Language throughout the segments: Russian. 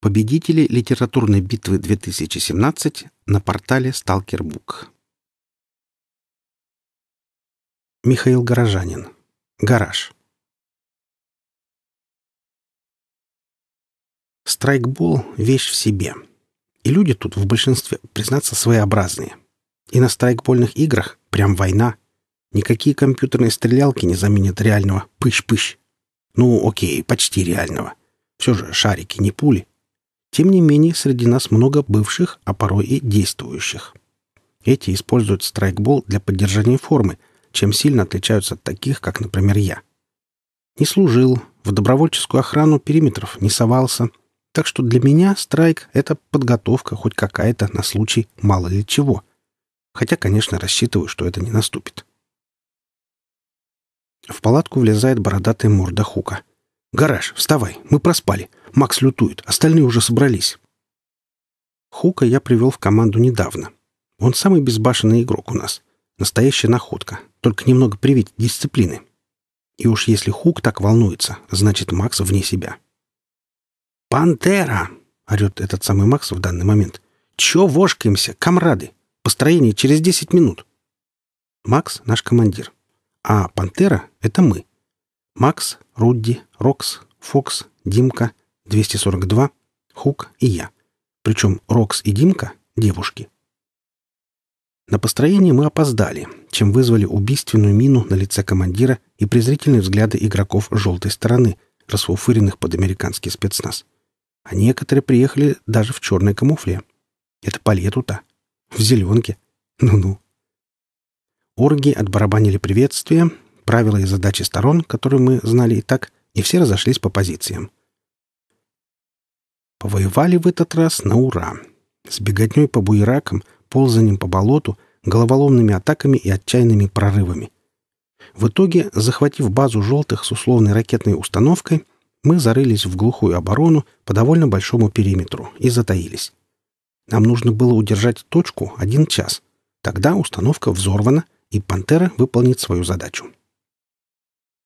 Победители литературной битвы 2017 на портале Сталкербук. Михаил Горожанин. Гараж. Страйкбол — вещь в себе. И люди тут в большинстве, признаться, своеобразные. И на страйкбольных играх прям война. Никакие компьютерные стрелялки не заменят реального пыщ-пыщ. Ну, окей, почти реального. Все же шарики, не пули. Тем не менее, среди нас много бывших, а порой и действующих. Эти используют страйкбол для поддержания формы, чем сильно отличаются от таких, как, например, я. Не служил, в добровольческую охрану периметров не совался, так что для меня страйк — это подготовка хоть какая-то на случай мало ли чего. Хотя, конечно, рассчитываю, что это не наступит. В палатку влезает бородатая морда Хука. «Гараж, вставай, мы проспали. Макс лютует, остальные уже собрались». Хука я привел в команду недавно. Он самый безбашенный игрок у нас. Настоящая находка, только немного привить дисциплины. И уж если Хук так волнуется, значит Макс вне себя. «Пантера!» — орет этот самый Макс в данный момент. «Чё вошкаемся, комрады? Построение через десять минут». Макс — наш командир. А «Пантера» — это мы. Макс, Рудди, Рокс, Фокс, Димка, 242, Хук и я. Причем Рокс и Димка — девушки. На построение мы опоздали, чем вызвали убийственную мину на лице командира и презрительные взгляды игроков желтой стороны, расфуфыренных под американский спецназ. А некоторые приехали даже в черной камуфле. Это по лету-то. В зеленке. Ну-ну. Орги отбарабанили приветствие, правила и задачи сторон, которые мы знали и так, и все разошлись по позициям. Повоевали в этот раз на ура. С беготней по буеракам, ползанием по болоту, головоломными атаками и отчаянными прорывами. В итоге, захватив базу желтых с условной ракетной установкой, мы зарылись в глухую оборону по довольно большому периметру и затаились. Нам нужно было удержать точку один час. Тогда установка взорвана, и «Пантера» выполнит свою задачу.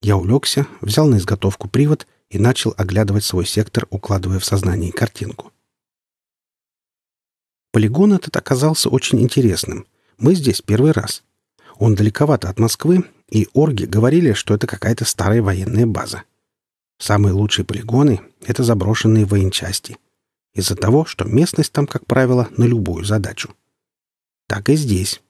Я улегся, взял на изготовку привод и начал оглядывать свой сектор, укладывая в сознание картинку. Полигон этот оказался очень интересным. Мы здесь первый раз. Он далековато от Москвы, и орги говорили, что это какая-то старая военная база. Самые лучшие полигоны — это заброшенные военчасти. Из-за того, что местность там, как правило, на любую задачу. Так и здесь.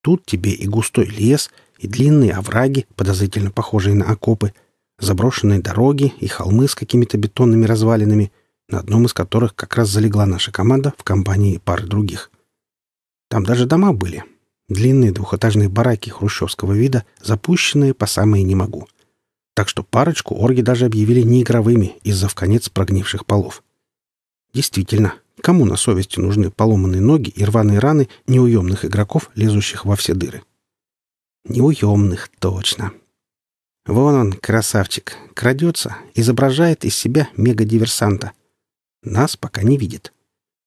Тут тебе и густой лес, и длинные овраги, подозрительно похожие на окопы, заброшенные дороги и холмы с какими-то бетонными развалинами, на одном из которых как раз залегла наша команда в компании пары других. Там даже дома были. Длинные двухэтажные бараки хрущевского вида, запущенные по самое не могу. Так что парочку орги даже объявили неигровыми из-за вконец прогнивших полов. Действительно, Кому на совести нужны поломанные ноги и рваные раны неуемных игроков, лезущих во все дыры? Неуемных, точно. Вон он, красавчик, крадется, изображает из себя мегадиверсанта. Нас пока не видит.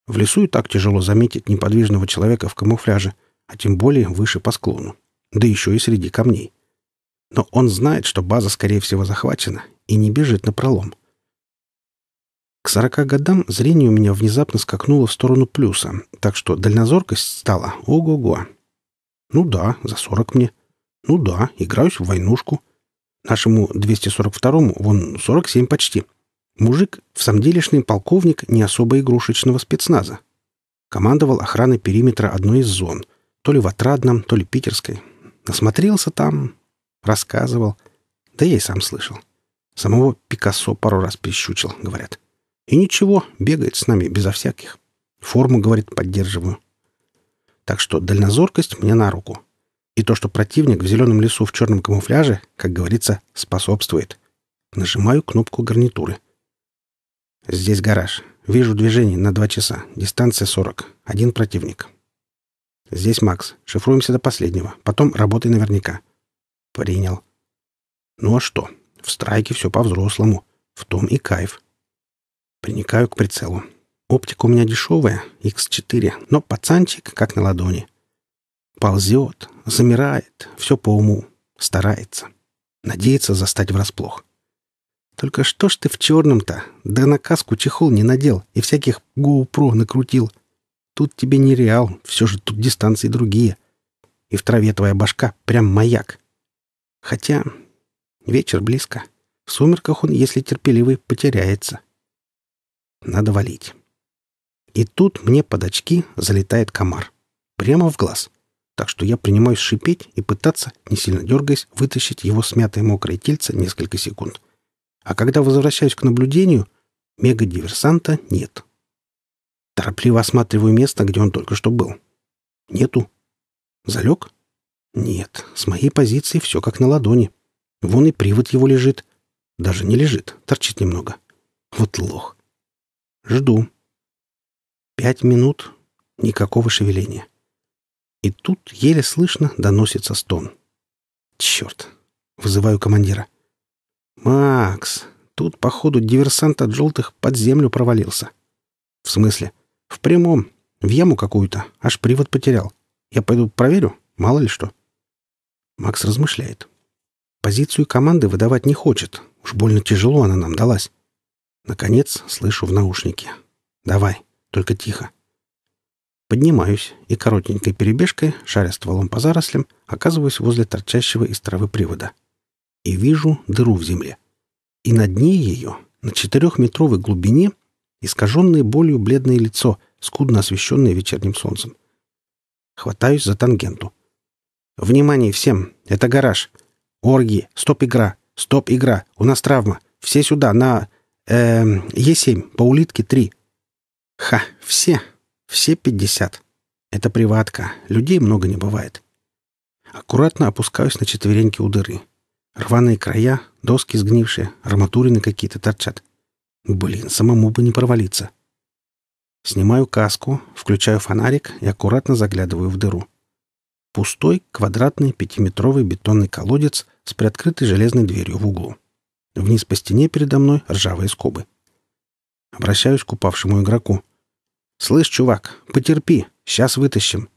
В лесу и так тяжело заметить неподвижного человека в камуфляже, а тем более выше по склону. Да еще и среди камней. Но он знает, что база, скорее всего, захвачена, и не бежит на пролом. К сорока годам зрение у меня внезапно скакнуло в сторону плюса, так что дальнозоркость стала ого-го. Ну да, за сорок мне. Ну да, играюсь в войнушку. Нашему 242-му вон 47 почти. Мужик в самом делешный полковник не особо игрушечного спецназа. Командовал охраной периметра одной из зон, то ли в Отрадном, то ли Питерской. Насмотрелся там, рассказывал. Да я и сам слышал. Самого Пикассо пару раз прищучил, говорят. И ничего, бегает с нами безо всяких. Форму, говорит, поддерживаю. Так что дальнозоркость мне на руку. И то, что противник в зеленом лесу в черном камуфляже, как говорится, способствует. Нажимаю кнопку гарнитуры. Здесь гараж. Вижу движение на два часа. Дистанция 40. Один противник. Здесь Макс. Шифруемся до последнего. Потом работай наверняка. Принял. Ну а что? В страйке все по-взрослому. В том и кайф. Приникаю к прицелу. Оптика у меня дешевая, X4, но пацанчик как на ладони. Ползет, замирает, все по уму, старается. Надеется застать врасплох. Только что ж ты в черном-то? Да на каску чехол не надел и всяких GoPro накрутил. Тут тебе не реал, все же тут дистанции другие. И в траве твоя башка прям маяк. Хотя вечер близко. В сумерках он, если терпеливый, потеряется. Надо валить. И тут мне под очки залетает комар. Прямо в глаз. Так что я принимаюсь шипеть и пытаться, не сильно дергаясь, вытащить его смятое мокрое тельце несколько секунд. А когда возвращаюсь к наблюдению, мега-диверсанта нет. Торопливо осматриваю место, где он только что был. Нету. Залег? Нет, с моей позиции все как на ладони. Вон и привод его лежит. Даже не лежит, торчит немного. Вот лох. Жду. Пять минут. Никакого шевеления. И тут еле слышно доносится стон. Черт. Вызываю командира. «Макс, тут, походу, диверсант от желтых под землю провалился». «В смысле?» «В прямом. В яму какую-то. Аж привод потерял. Я пойду проверю. Мало ли что». Макс размышляет. Позицию команды выдавать не хочет. Уж больно тяжело она нам далась. Наконец слышу в наушнике. «Давай, только тихо». Поднимаюсь и коротенькой перебежкой, шаря стволом по зарослям, оказываюсь возле торчащего из травы привода и вижу дыру в земле. И на дне ее, на четырехметровой глубине, искаженное болью бледное лицо, скудно освещенное вечерним солнцем. Хватаюсь за тангенту. «Внимание всем! Это гараж! Орги! Стоп-игра! Стоп-игра! У нас травма! Все сюда, на... Э, Е7, по улитке 3!» «Ха! Все! Все пятьдесят! Это приватка. Людей много не бывает. Аккуратно опускаюсь на четвереньки у дыры. Рваные края, доски сгнившие, арматурины какие-то торчат. Блин, самому бы не провалиться. Снимаю каску, включаю фонарик и аккуратно заглядываю в дыру. Пустой, квадратный, пятиметровый бетонный колодец с приоткрытой железной дверью в углу. Вниз по стене передо мной ржавые скобы. Обращаюсь к упавшему игроку. «Слышь, чувак, потерпи, сейчас вытащим».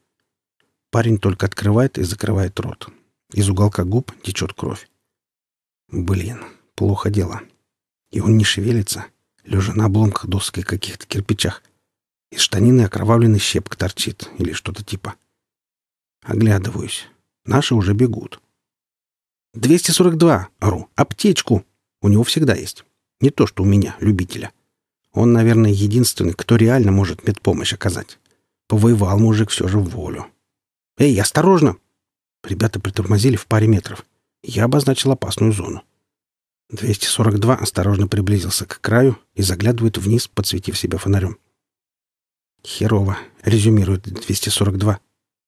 Парень только открывает и закрывает рот. Из уголка губ течет кровь. Блин, плохо дело. И он не шевелится, лежа на обломках доски каких-то кирпичах. Из штанины окровавленный щепка торчит или что-то типа. Оглядываюсь. Наши уже бегут. «242!» — ору. «Аптечку!» У него всегда есть. Не то, что у меня, любителя. Он, наверное, единственный, кто реально может медпомощь оказать. Повоевал мужик все же в волю. «Эй, осторожно!» Ребята притормозили в паре метров. Я обозначил опасную зону. 242 осторожно приблизился к краю и заглядывает вниз, подсветив себя фонарем. «Херово», — резюмирует 242.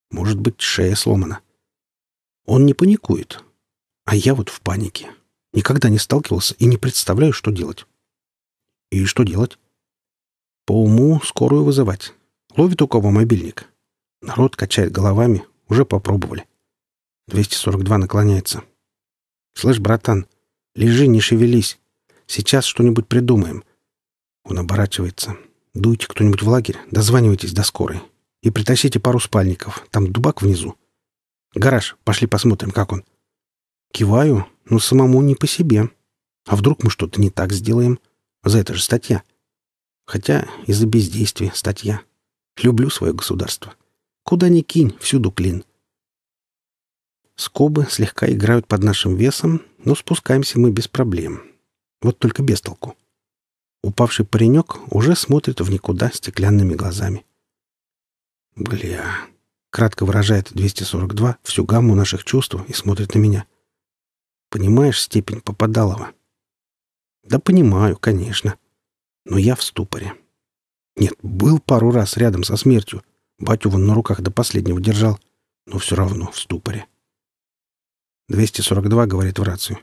«Может быть, шея сломана». Он не паникует. А я вот в панике. Никогда не сталкивался и не представляю, что делать. И что делать? По уму скорую вызывать. Ловит у кого мобильник. Народ качает головами. Уже попробовали. 242 наклоняется. «Слышь, братан, лежи, не шевелись. Сейчас что-нибудь придумаем». Он оборачивается. «Дуйте кто-нибудь в лагерь, дозванивайтесь до скорой. И притащите пару спальников. Там дубак внизу. Гараж, пошли посмотрим, как он». Киваю, но самому не по себе. А вдруг мы что-то не так сделаем? За это же статья. Хотя из-за бездействия статья. Люблю свое государство. Куда ни кинь, всюду клин. Скобы слегка играют под нашим весом, но спускаемся мы без проблем. Вот только без толку. Упавший паренек уже смотрит в никуда стеклянными глазами. «Бля...» — кратко выражает 242 всю гамму наших чувств и смотрит на меня. «Понимаешь степень Попадалова?» «Да понимаю, конечно. Но я в ступоре. Нет, был пару раз рядом со смертью. Батю вон на руках до последнего держал, но все равно в ступоре. 242 говорит в рацию.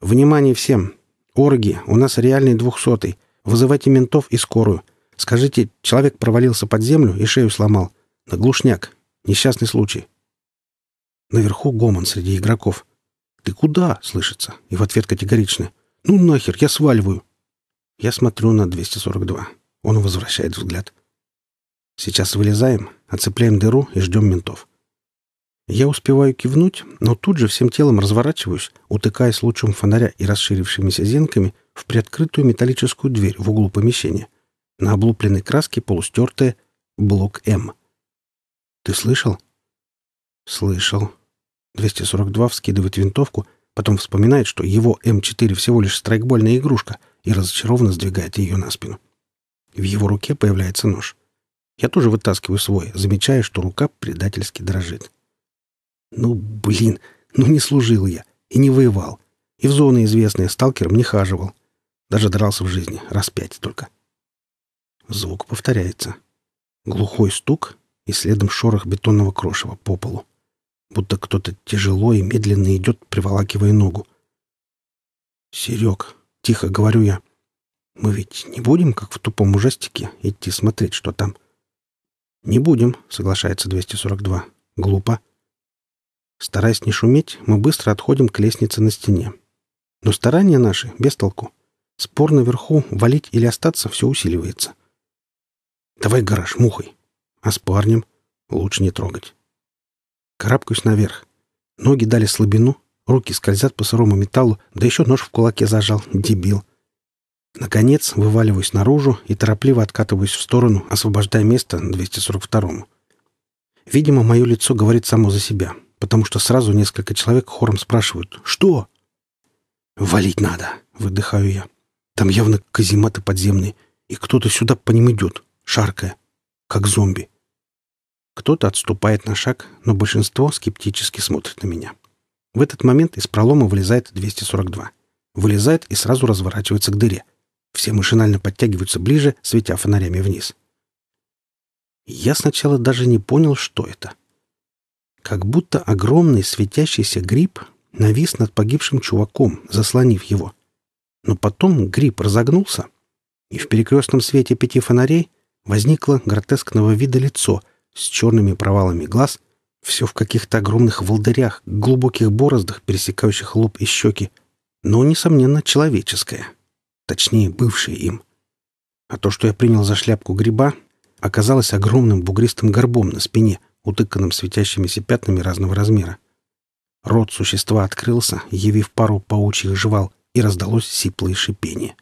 «Внимание всем! Орги, у нас реальный двухсотый. Вызывайте ментов и скорую. Скажите, человек провалился под землю и шею сломал. На глушняк. Несчастный случай». Наверху гомон среди игроков. «Ты куда?» — слышится. И в ответ категорично. «Ну нахер, я сваливаю». Я смотрю на 242. Он возвращает взгляд. «Сейчас вылезаем, оцепляем дыру и ждем ментов». Я успеваю кивнуть, но тут же всем телом разворачиваюсь, утыкаясь лучом фонаря и расширившимися зенками в приоткрытую металлическую дверь в углу помещения. На облупленной краске полустертая «Блок М». «Ты слышал?» «Слышал». 242 вскидывает винтовку, потом вспоминает, что его М4 всего лишь страйкбольная игрушка и разочарованно сдвигает ее на спину. В его руке появляется нож. Я тоже вытаскиваю свой, замечая, что рука предательски дрожит. Ну, блин, ну не служил я и не воевал. И в зоны известные сталкером не хаживал. Даже дрался в жизни, раз пять только. Звук повторяется. Глухой стук и следом шорох бетонного крошева по полу. Будто кто-то тяжело и медленно идет, приволакивая ногу. «Серег», — тихо говорю я, — «мы ведь не будем, как в тупом ужастике, идти смотреть, что там?» «Не будем», — соглашается 242. «Глупо». Стараясь не шуметь, мы быстро отходим к лестнице на стене. Но старания наши без толку. Спор наверху, валить или остаться, все усиливается. «Давай гараж мухой. А с парнем лучше не трогать». Карабкаюсь наверх. Ноги дали слабину, руки скользят по сырому металлу, да еще нож в кулаке зажал. Дебил. Наконец, вываливаюсь наружу и торопливо откатываюсь в сторону, освобождая место 242-му. Видимо, мое лицо говорит само за себя, потому что сразу несколько человек хором спрашивают «Что?» «Валить надо», — выдыхаю я. «Там явно казематы подземные, и кто-то сюда по ним идет, шаркая, как зомби». Кто-то отступает на шаг, но большинство скептически смотрит на меня. В этот момент из пролома вылезает 242. Вылезает и сразу разворачивается к дыре — все машинально подтягиваются ближе, светя фонарями вниз. Я сначала даже не понял, что это. Как будто огромный светящийся гриб навис над погибшим чуваком, заслонив его. Но потом гриб разогнулся, и в перекрестном свете пяти фонарей возникло гротескного вида лицо с черными провалами глаз, все в каких-то огромных волдырях, глубоких бороздах, пересекающих лоб и щеки, но, несомненно, человеческое. Точнее, бывшие им. А то, что я принял за шляпку гриба, оказалось огромным бугристым горбом на спине, утыканным светящимися пятнами разного размера. Рот существа открылся, явив пару паучьих жевал, и раздалось сиплое шипение.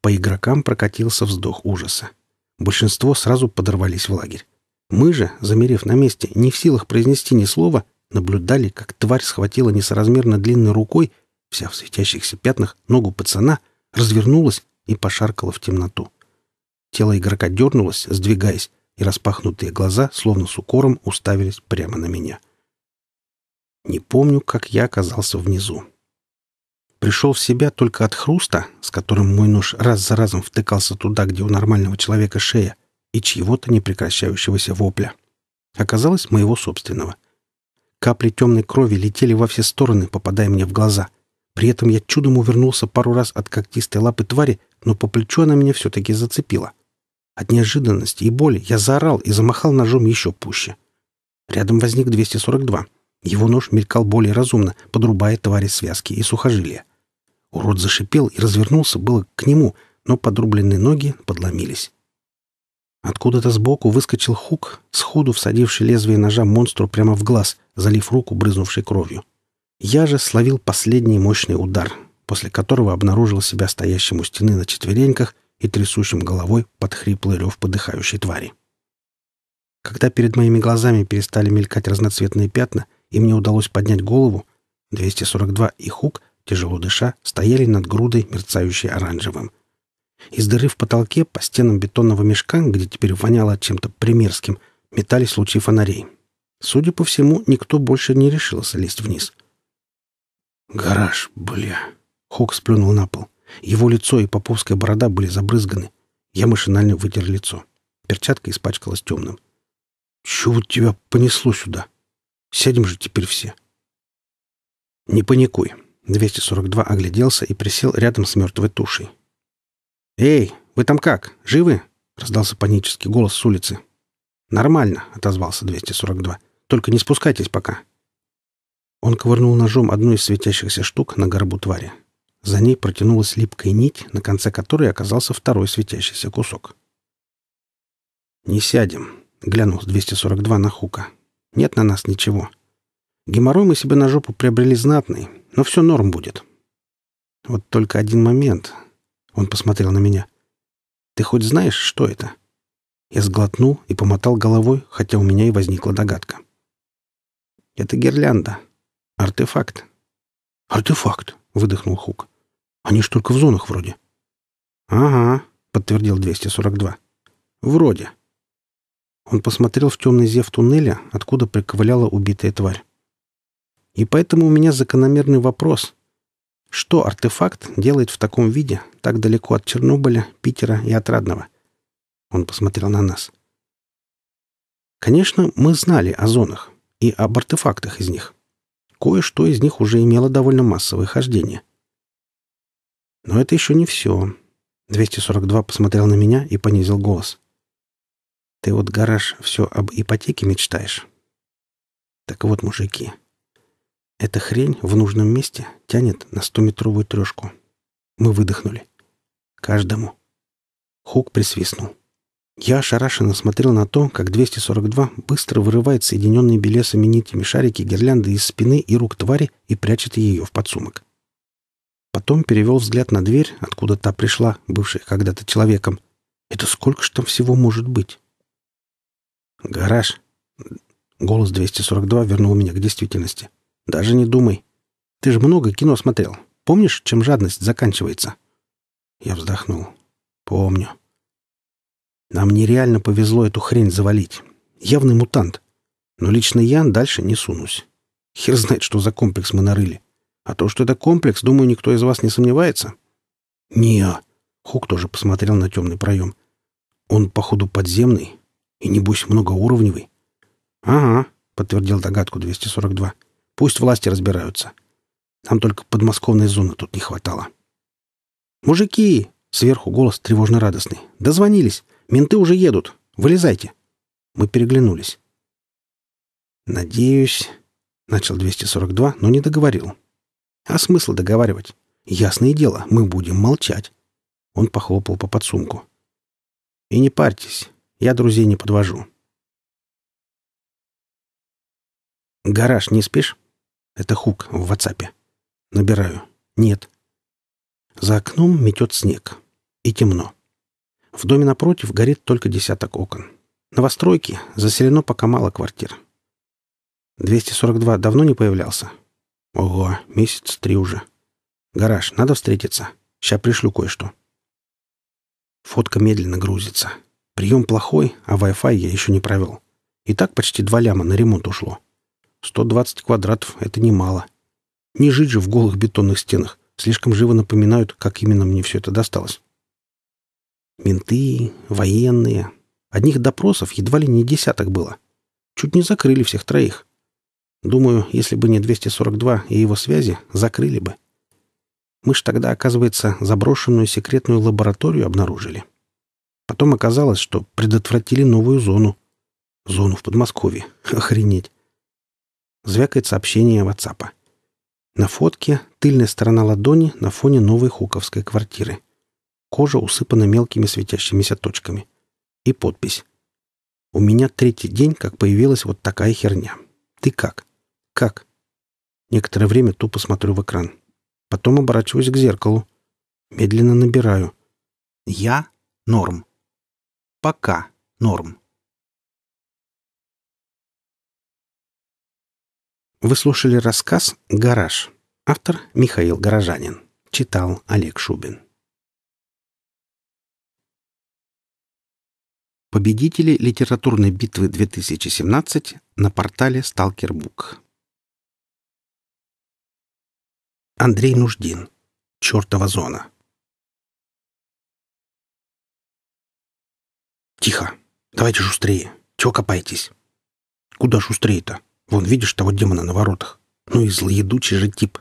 По игрокам прокатился вздох ужаса. Большинство сразу подорвались в лагерь. Мы же, замерев на месте, не в силах произнести ни слова, наблюдали, как тварь схватила несоразмерно длинной рукой вся в светящихся пятнах, ногу пацана, развернулась и пошаркала в темноту. Тело игрока дернулось, сдвигаясь, и распахнутые глаза, словно с укором, уставились прямо на меня. Не помню, как я оказался внизу. Пришел в себя только от хруста, с которым мой нож раз за разом втыкался туда, где у нормального человека шея, и чьего-то непрекращающегося вопля. Оказалось, моего собственного. Капли темной крови летели во все стороны, попадая мне в глаза — при этом я чудом увернулся пару раз от когтистой лапы твари, но по плечу она меня все-таки зацепила. От неожиданности и боли я заорал и замахал ножом еще пуще. Рядом возник 242. Его нож мелькал более разумно, подрубая твари связки и сухожилия. Урод зашипел и развернулся было к нему, но подрубленные ноги подломились. Откуда-то сбоку выскочил хук, сходу всадивший лезвие ножа монстру прямо в глаз, залив руку, брызнувшей кровью. Я же словил последний мощный удар, после которого обнаружил себя стоящим у стены на четвереньках и трясущим головой под хриплый рев подыхающей твари. Когда перед моими глазами перестали мелькать разноцветные пятна, и мне удалось поднять голову, 242 и Хук, тяжело дыша, стояли над грудой, мерцающей оранжевым. Из дыры в потолке по стенам бетонного мешка, где теперь воняло чем-то примерским, метались лучи фонарей. Судя по всему, никто больше не решился лезть вниз. «Гараж, бля!» Хук сплюнул на пол. Его лицо и поповская борода были забрызганы. Я машинально вытер лицо. Перчатка испачкалась темным. «Чего тебя понесло сюда? Сядем же теперь все». «Не паникуй». 242 огляделся и присел рядом с мертвой тушей. «Эй, вы там как? Живы?» — раздался панический голос с улицы. «Нормально», — отозвался 242. «Только не спускайтесь пока. Он ковырнул ножом одну из светящихся штук на горбу твари. За ней протянулась липкая нить, на конце которой оказался второй светящийся кусок. «Не сядем», — глянул с 242 на Хука. Нет на нас ничего. Геморрой мы себе на жопу приобрели знатный, но все норм будет. Вот только один момент. Он посмотрел на меня. Ты хоть знаешь, что это? Я сглотнул и помотал головой, хотя у меня и возникла догадка. Это гирлянда. Артефакт. Артефакт, выдохнул Хук. Они ж только в зонах вроде. Ага, подтвердил 242. Вроде. Он посмотрел в темный зев туннеля, откуда приковыляла убитая тварь. И поэтому у меня закономерный вопрос. Что артефакт делает в таком виде, так далеко от Чернобыля, Питера и Отрадного? Он посмотрел на нас. Конечно, мы знали о зонах и об артефактах из них. Кое-что из них уже имело довольно массовое хождение. Но это еще не все. 242 посмотрел на меня и понизил голос. Ты вот, гараж, все об ипотеке мечтаешь. Так вот, мужики, эта хрень в нужном месте тянет на стометровую трешку. Мы выдохнули. Каждому. Хук присвистнул. Я ошарашенно смотрел на то, как 242 быстро вырывает соединенные белесами нитями шарики гирлянды из спины и рук твари и прячет ее в подсумок. Потом перевел взгляд на дверь, откуда та пришла, бывшая когда-то человеком. Это сколько ж там всего может быть? «Гараж!» Голос 242 вернул меня к действительности. «Даже не думай. Ты же много кино смотрел. Помнишь, чем жадность заканчивается?» Я вздохнул. «Помню. Нам нереально повезло эту хрень завалить. Явный мутант. Но лично я дальше не сунусь. Хер знает, что за комплекс мы нарыли. А то, что это комплекс, думаю, никто из вас не сомневается. не Хук тоже посмотрел на темный проем. Он, походу, подземный, и, небось, многоуровневый. — Ага, — подтвердил догадку 242. — Пусть власти разбираются. Нам только подмосковной зоны тут не хватало. — Мужики! — сверху голос тревожно радостный. — Дозвонились. Менты уже едут. Вылезайте. Мы переглянулись. «Надеюсь...» — начал 242, но не договорил. «А смысл договаривать? Ясное дело, мы будем молчать». Он похлопал по подсумку. «И не парьтесь. Я друзей не подвожу. «Гараж не спишь?» Это Хук в ватсапе. Набираю. «Нет». За окном метет снег. И темно. В доме напротив горит только десяток окон. Новостройки заселено пока мало квартир. 242 давно не появлялся? Ого, месяц три уже. Гараж, надо встретиться. Сейчас пришлю кое-что. Фотка медленно грузится. Прием плохой, а Wi-Fi я еще не провел. И так почти два ляма на ремонт ушло. 120 квадратов — это немало. Не жить же в голых бетонных стенах. Слишком живо напоминают, как именно мне все это досталось. Менты, военные. Одних допросов едва ли не десяток было. Чуть не закрыли всех троих. Думаю, если бы не 242 и его связи, закрыли бы. Мы ж тогда, оказывается, заброшенную секретную лабораторию обнаружили. Потом оказалось, что предотвратили новую зону. Зону в Подмосковье. Охренеть. Звякает сообщение WhatsApp. На фотке тыльная сторона ладони на фоне новой хуковской квартиры. Кожа усыпана мелкими светящимися точками. И подпись. «У меня третий день, как появилась вот такая херня. Ты как? Как?» Некоторое время тупо смотрю в экран. Потом оборачиваюсь к зеркалу. Медленно набираю. «Я норм». Пока норм. Вы слушали рассказ «Гараж». Автор Михаил Горожанин. Читал Олег Шубин. Победители литературной битвы 2017 на портале «Сталкербук». Андрей Нуждин. Чертова зона. «Тихо! Давайте шустрее! Чего копаетесь?» «Куда шустрее-то? Вон, видишь того демона на воротах? Ну и злоедучий же тип.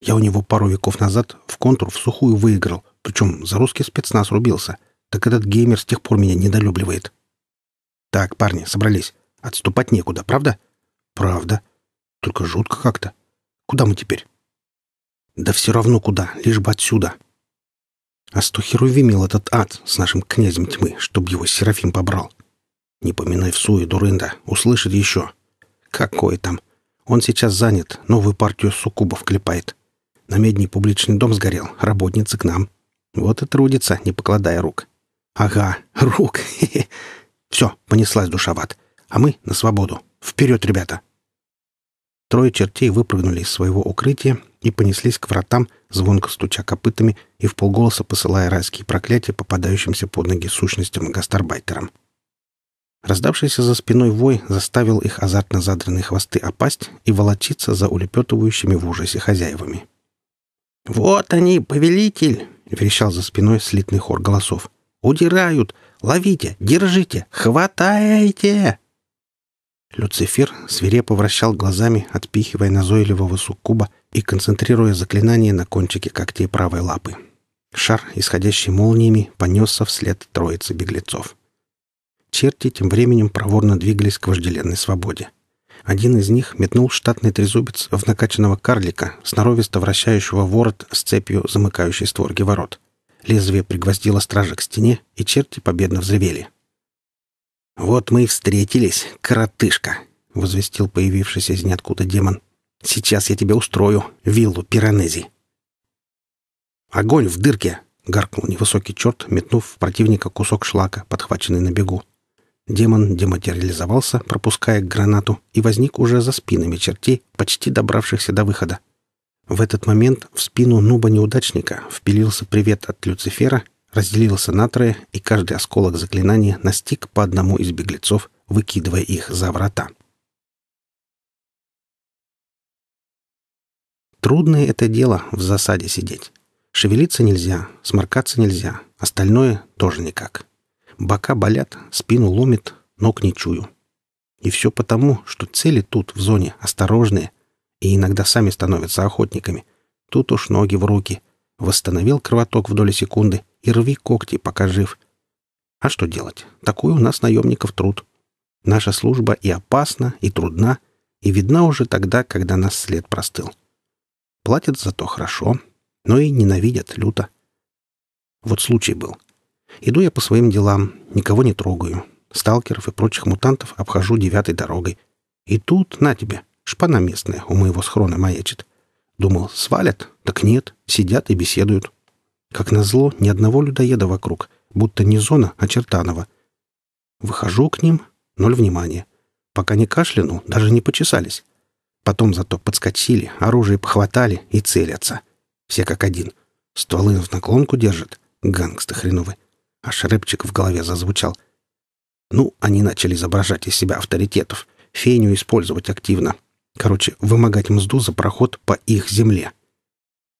Я у него пару веков назад в контур в сухую выиграл, причем за русский спецназ рубился. Так этот геймер с тех пор меня недолюбливает». «Так, парни, собрались. Отступать некуда, правда?» «Правда. Только жутко как-то. Куда мы теперь?» «Да все равно куда, лишь бы отсюда». А сто херувимил этот ад с нашим князем тьмы, чтоб его Серафим побрал. Не поминай в суе, дурында, услышит еще. Какой там? Он сейчас занят, новую партию суккубов клепает. На медний публичный дом сгорел, работницы к нам. Вот и трудится, не покладая рук. Ага, рук. Все, понеслась душа в ад. А мы на свободу. Вперед, ребята! Трое чертей выпрыгнули из своего укрытия и понеслись к вратам, звонко стуча копытами и в полголоса посылая райские проклятия попадающимся под ноги сущностям гастарбайтерам. Раздавшийся за спиной вой заставил их азартно задранные хвосты опасть и волочиться за улепетывающими в ужасе хозяевами. «Вот они, повелитель!» — верещал за спиной слитный хор голосов. «Удирают! Ловите! Держите! Хватайте!» Люцифер свирепо вращал глазами, отпихивая назойливого суккуба и концентрируя заклинание на кончике когтей правой лапы. Шар, исходящий молниями, понесся вслед троицы беглецов. Черти тем временем проворно двигались к вожделенной свободе. Один из них метнул штатный трезубец в накачанного карлика, сноровисто вращающего ворот с цепью, замыкающей створки ворот. Лезвие пригвоздило стража к стене, и черти победно взревели. «Вот мы и встретились, коротышка!» — возвестил появившийся из ниоткуда демон. «Сейчас я тебе устрою виллу Пиранези!» «Огонь в дырке!» — гаркнул невысокий черт, метнув в противника кусок шлака, подхваченный на бегу. Демон дематериализовался, пропуская гранату, и возник уже за спинами чертей, почти добравшихся до выхода. В этот момент в спину нуба-неудачника впилился привет от Люцифера, разделился на трое, и каждый осколок заклинания настиг по одному из беглецов, выкидывая их за врата. Трудное это дело в засаде сидеть. Шевелиться нельзя, сморкаться нельзя, остальное тоже никак. Бока болят, спину ломит, ног не чую. И все потому, что цели тут, в зоне, осторожные, и иногда сами становятся охотниками. Тут уж ноги в руки. Восстановил кровоток в доли секунды, и рви когти, пока жив. А что делать? Такой у нас наемников труд. Наша служба и опасна, и трудна, и видна уже тогда, когда нас след простыл. Платят за то хорошо, но и ненавидят люто. Вот случай был. Иду я по своим делам, никого не трогаю. Сталкеров и прочих мутантов обхожу девятой дорогой. И тут, на тебе, шпана местная у моего схрона маячит. Думал, свалят? Так нет, сидят и беседуют. Как назло, ни одного людоеда вокруг, будто не зона, а Чертанова. Выхожу к ним, ноль внимания. Пока не кашлянул, даже не почесались. Потом зато подскочили, оружие похватали и целятся. Все как один. Стволы в наклонку держат. Гангсты хреновы. А шрепчик в голове зазвучал. Ну, они начали изображать из себя авторитетов. Феню использовать активно. Короче, вымогать мзду за проход по их земле.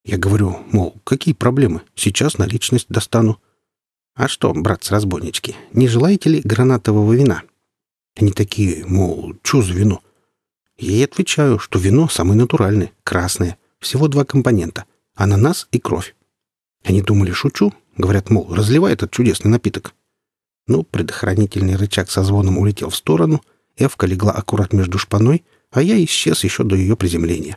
Я говорю, мол, какие проблемы? Сейчас наличность достану. А что, братцы-разбойнички, не желаете ли гранатового вина? Они такие, мол, что за вино? Я ей отвечаю, что вино самое натуральное, красное. Всего два компонента — ананас и кровь. Они думали, шучу. Говорят, мол, разливай этот чудесный напиток. Ну, предохранительный рычаг со звоном улетел в сторону, Эвка легла аккурат между шпаной, а я исчез еще до ее приземления.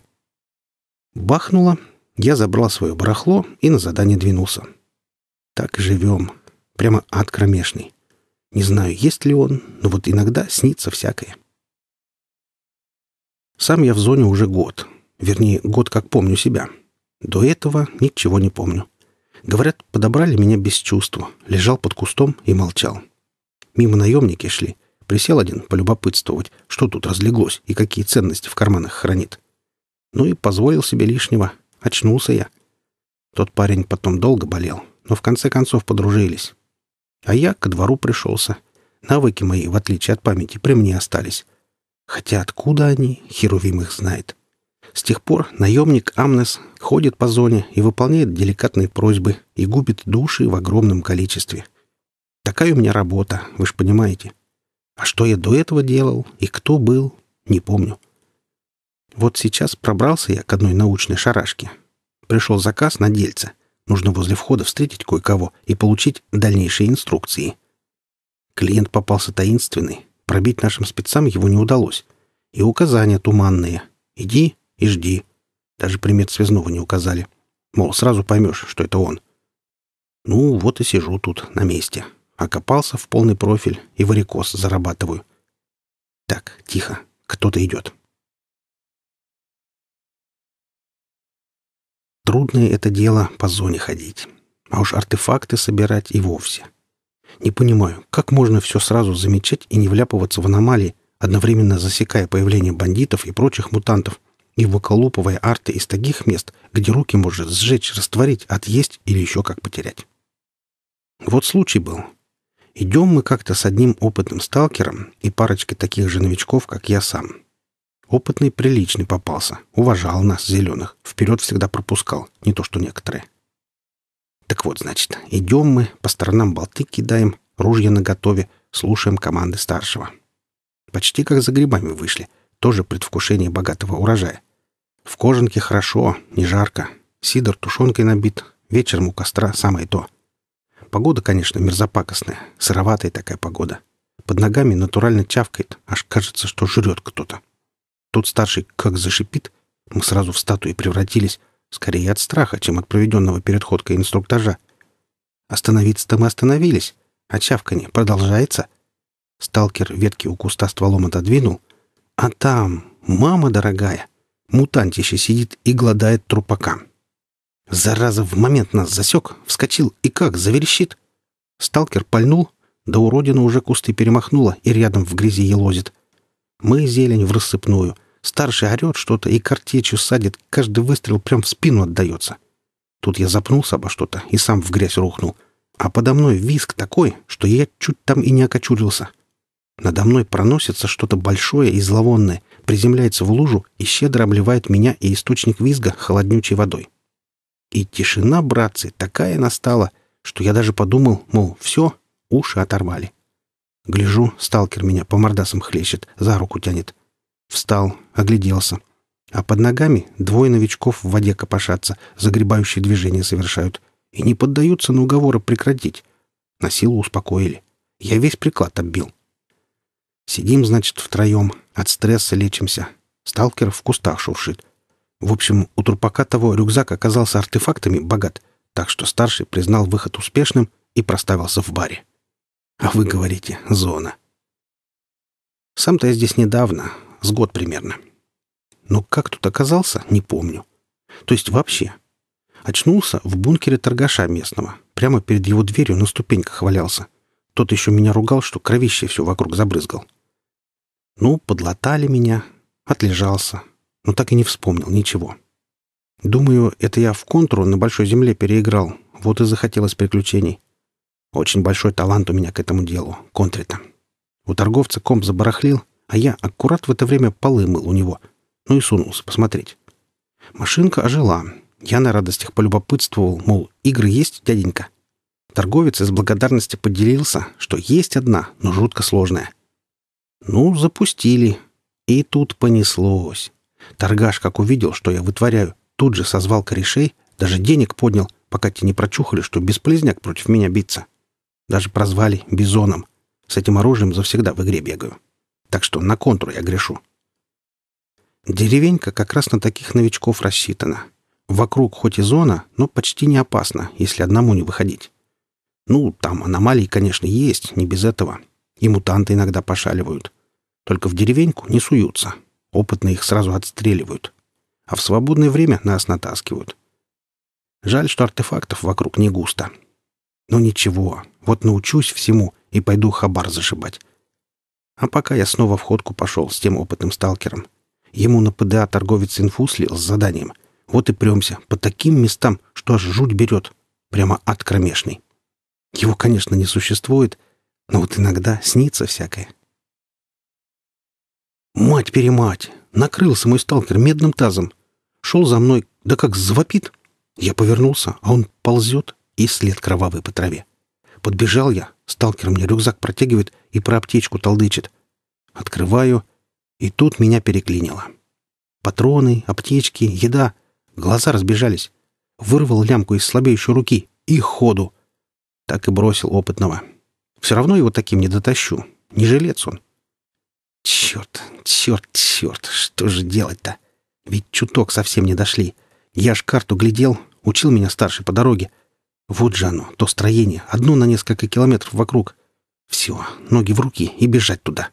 Бахнуло, я забрал свое барахло и на задание двинулся. Так живем. Прямо ад кромешный. Не знаю, есть ли он, но вот иногда снится всякое. Сам я в зоне уже год. Вернее, год как помню себя. До этого ничего не помню. Говорят, подобрали меня без чувства. Лежал под кустом и молчал. Мимо наемники шли. Присел один полюбопытствовать, что тут разлеглось и какие ценности в карманах хранит. Ну и позволил себе лишнего. Очнулся я. Тот парень потом долго болел, но в конце концов подружились. А я ко двору пришелся. Навыки мои, в отличие от памяти, при мне остались. Хотя откуда они, Херувим их знает. С тех пор наемник Амнес ходит по зоне и выполняет деликатные просьбы и губит души в огромном количестве. Такая у меня работа, вы же понимаете. А что я до этого делал и кто был, не помню. Вот сейчас пробрался я к одной научной шарашке. Пришел заказ на дельце. Нужно возле входа встретить кое-кого и получить дальнейшие инструкции. Клиент попался таинственный. Пробить нашим спецам его не удалось. И указания туманные. Иди и жди. Даже примет связного не указали. Мол, сразу поймешь, что это он. Ну, вот и сижу тут, на месте. Окопался в полный профиль и варикоз зарабатываю. Так, тихо. Кто-то идет. Трудное это дело по зоне ходить. А уж артефакты собирать и вовсе. Не понимаю, как можно все сразу замечать и не вляпываться в аномалии, одновременно засекая появление бандитов и прочих мутантов, и выколупывая арты из таких мест, где руки может сжечь, растворить, отъесть или еще как потерять. Вот случай был. Идем мы как-то с одним опытным сталкером и парочкой таких же новичков, как я сам. Опытный, приличный попался. Уважал нас, зеленых. Вперед всегда пропускал. Не то, что некоторые. Так вот, значит, идем мы, по сторонам болты кидаем, ружья наготове, слушаем команды старшего. Почти как за грибами вышли. Тоже предвкушение богатого урожая. В кожанке хорошо, не жарко. Сидор тушенкой набит. Вечером у костра самое то. Погода, конечно, мерзопакостная. Сыроватая такая погода. Под ногами натурально чавкает. Аж кажется, что жрет кто-то. Тут старший как зашипит, мы сразу в статуи превратились, скорее от страха, чем от проведенного перед ходкой инструктажа. Остановиться-то мы остановились, а чавканье продолжается. Сталкер ветки у куста стволом отодвинул, а там, мама дорогая, мутантище сидит и гладает трупака. Зараза в момент нас засек, вскочил и как заверещит. Сталкер пальнул, да уродина уже кусты перемахнула и рядом в грязи елозит. Мы зелень в рассыпную. Старший орет что-то и картечью садит, каждый выстрел прям в спину отдается. Тут я запнулся обо что-то и сам в грязь рухнул. А подо мной виск такой, что я чуть там и не окочурился. Надо мной проносится что-то большое и зловонное, приземляется в лужу и щедро обливает меня и источник визга холоднючей водой. И тишина, братцы, такая настала, что я даже подумал, мол, все, уши оторвали. Гляжу, сталкер меня по мордасам хлещет, за руку тянет. Встал, огляделся. А под ногами двое новичков в воде копошатся, загребающие движения совершают. И не поддаются на уговоры прекратить. На силу успокоили. Я весь приклад оббил. Сидим, значит, втроем, от стресса лечимся. Сталкер в кустах шуршит. В общем, у трупака того рюкзак оказался артефактами богат, так что старший признал выход успешным и проставился в баре. А вы говорите «зона». Сам-то я здесь недавно, с год примерно. Но как тут оказался, не помню. То есть вообще. Очнулся в бункере торгаша местного. Прямо перед его дверью на ступеньках валялся. Тот еще меня ругал, что кровище все вокруг забрызгал. Ну, подлатали меня. Отлежался. Но так и не вспомнил ничего. Думаю, это я в контуру на большой земле переиграл. Вот и захотелось приключений. Очень большой талант у меня к этому делу, контрита. У торговца комп забарахлил, а я аккурат в это время полы мыл у него. Ну и сунулся посмотреть. Машинка ожила. Я на радостях полюбопытствовал, мол, игры есть, дяденька? Торговец из благодарности поделился, что есть одна, но жутко сложная. Ну, запустили. И тут понеслось. Торгаш, как увидел, что я вытворяю, тут же созвал корешей, даже денег поднял, пока те не прочухали, что бесполезняк против меня биться. Даже прозвали Бизоном. С этим оружием завсегда в игре бегаю. Так что на контур я грешу. Деревенька как раз на таких новичков рассчитана. Вокруг хоть и зона, но почти не опасно, если одному не выходить. Ну, там аномалии, конечно, есть, не без этого. И мутанты иногда пошаливают. Только в деревеньку не суются. Опытные их сразу отстреливают. А в свободное время нас натаскивают. Жаль, что артефактов вокруг не густо. Но ничего, вот научусь всему и пойду хабар зашибать. А пока я снова в ходку пошел с тем опытным сталкером. Ему на ПДА торговец инфу слил с заданием. Вот и премся по таким местам, что аж жуть берет. Прямо ад кромешный. Его, конечно, не существует, но вот иногда снится всякое. Мать-перемать! Накрылся мой сталкер медным тазом. Шел за мной, да как завопит. Я повернулся, а он ползет, и след кровавый по траве. Подбежал я, сталкер мне рюкзак протягивает и про аптечку толдычит. Открываю, и тут меня переклинило. Патроны, аптечки, еда. Глаза разбежались. Вырвал лямку из слабеющей руки и ходу. Так и бросил опытного. Все равно его таким не дотащу. Не жилец он. Черт, черт, черт, что же делать-то? Ведь чуток совсем не дошли. Я ж карту глядел, учил меня старший по дороге. Вот же оно, то строение, одно на несколько километров вокруг. Все, ноги в руки и бежать туда.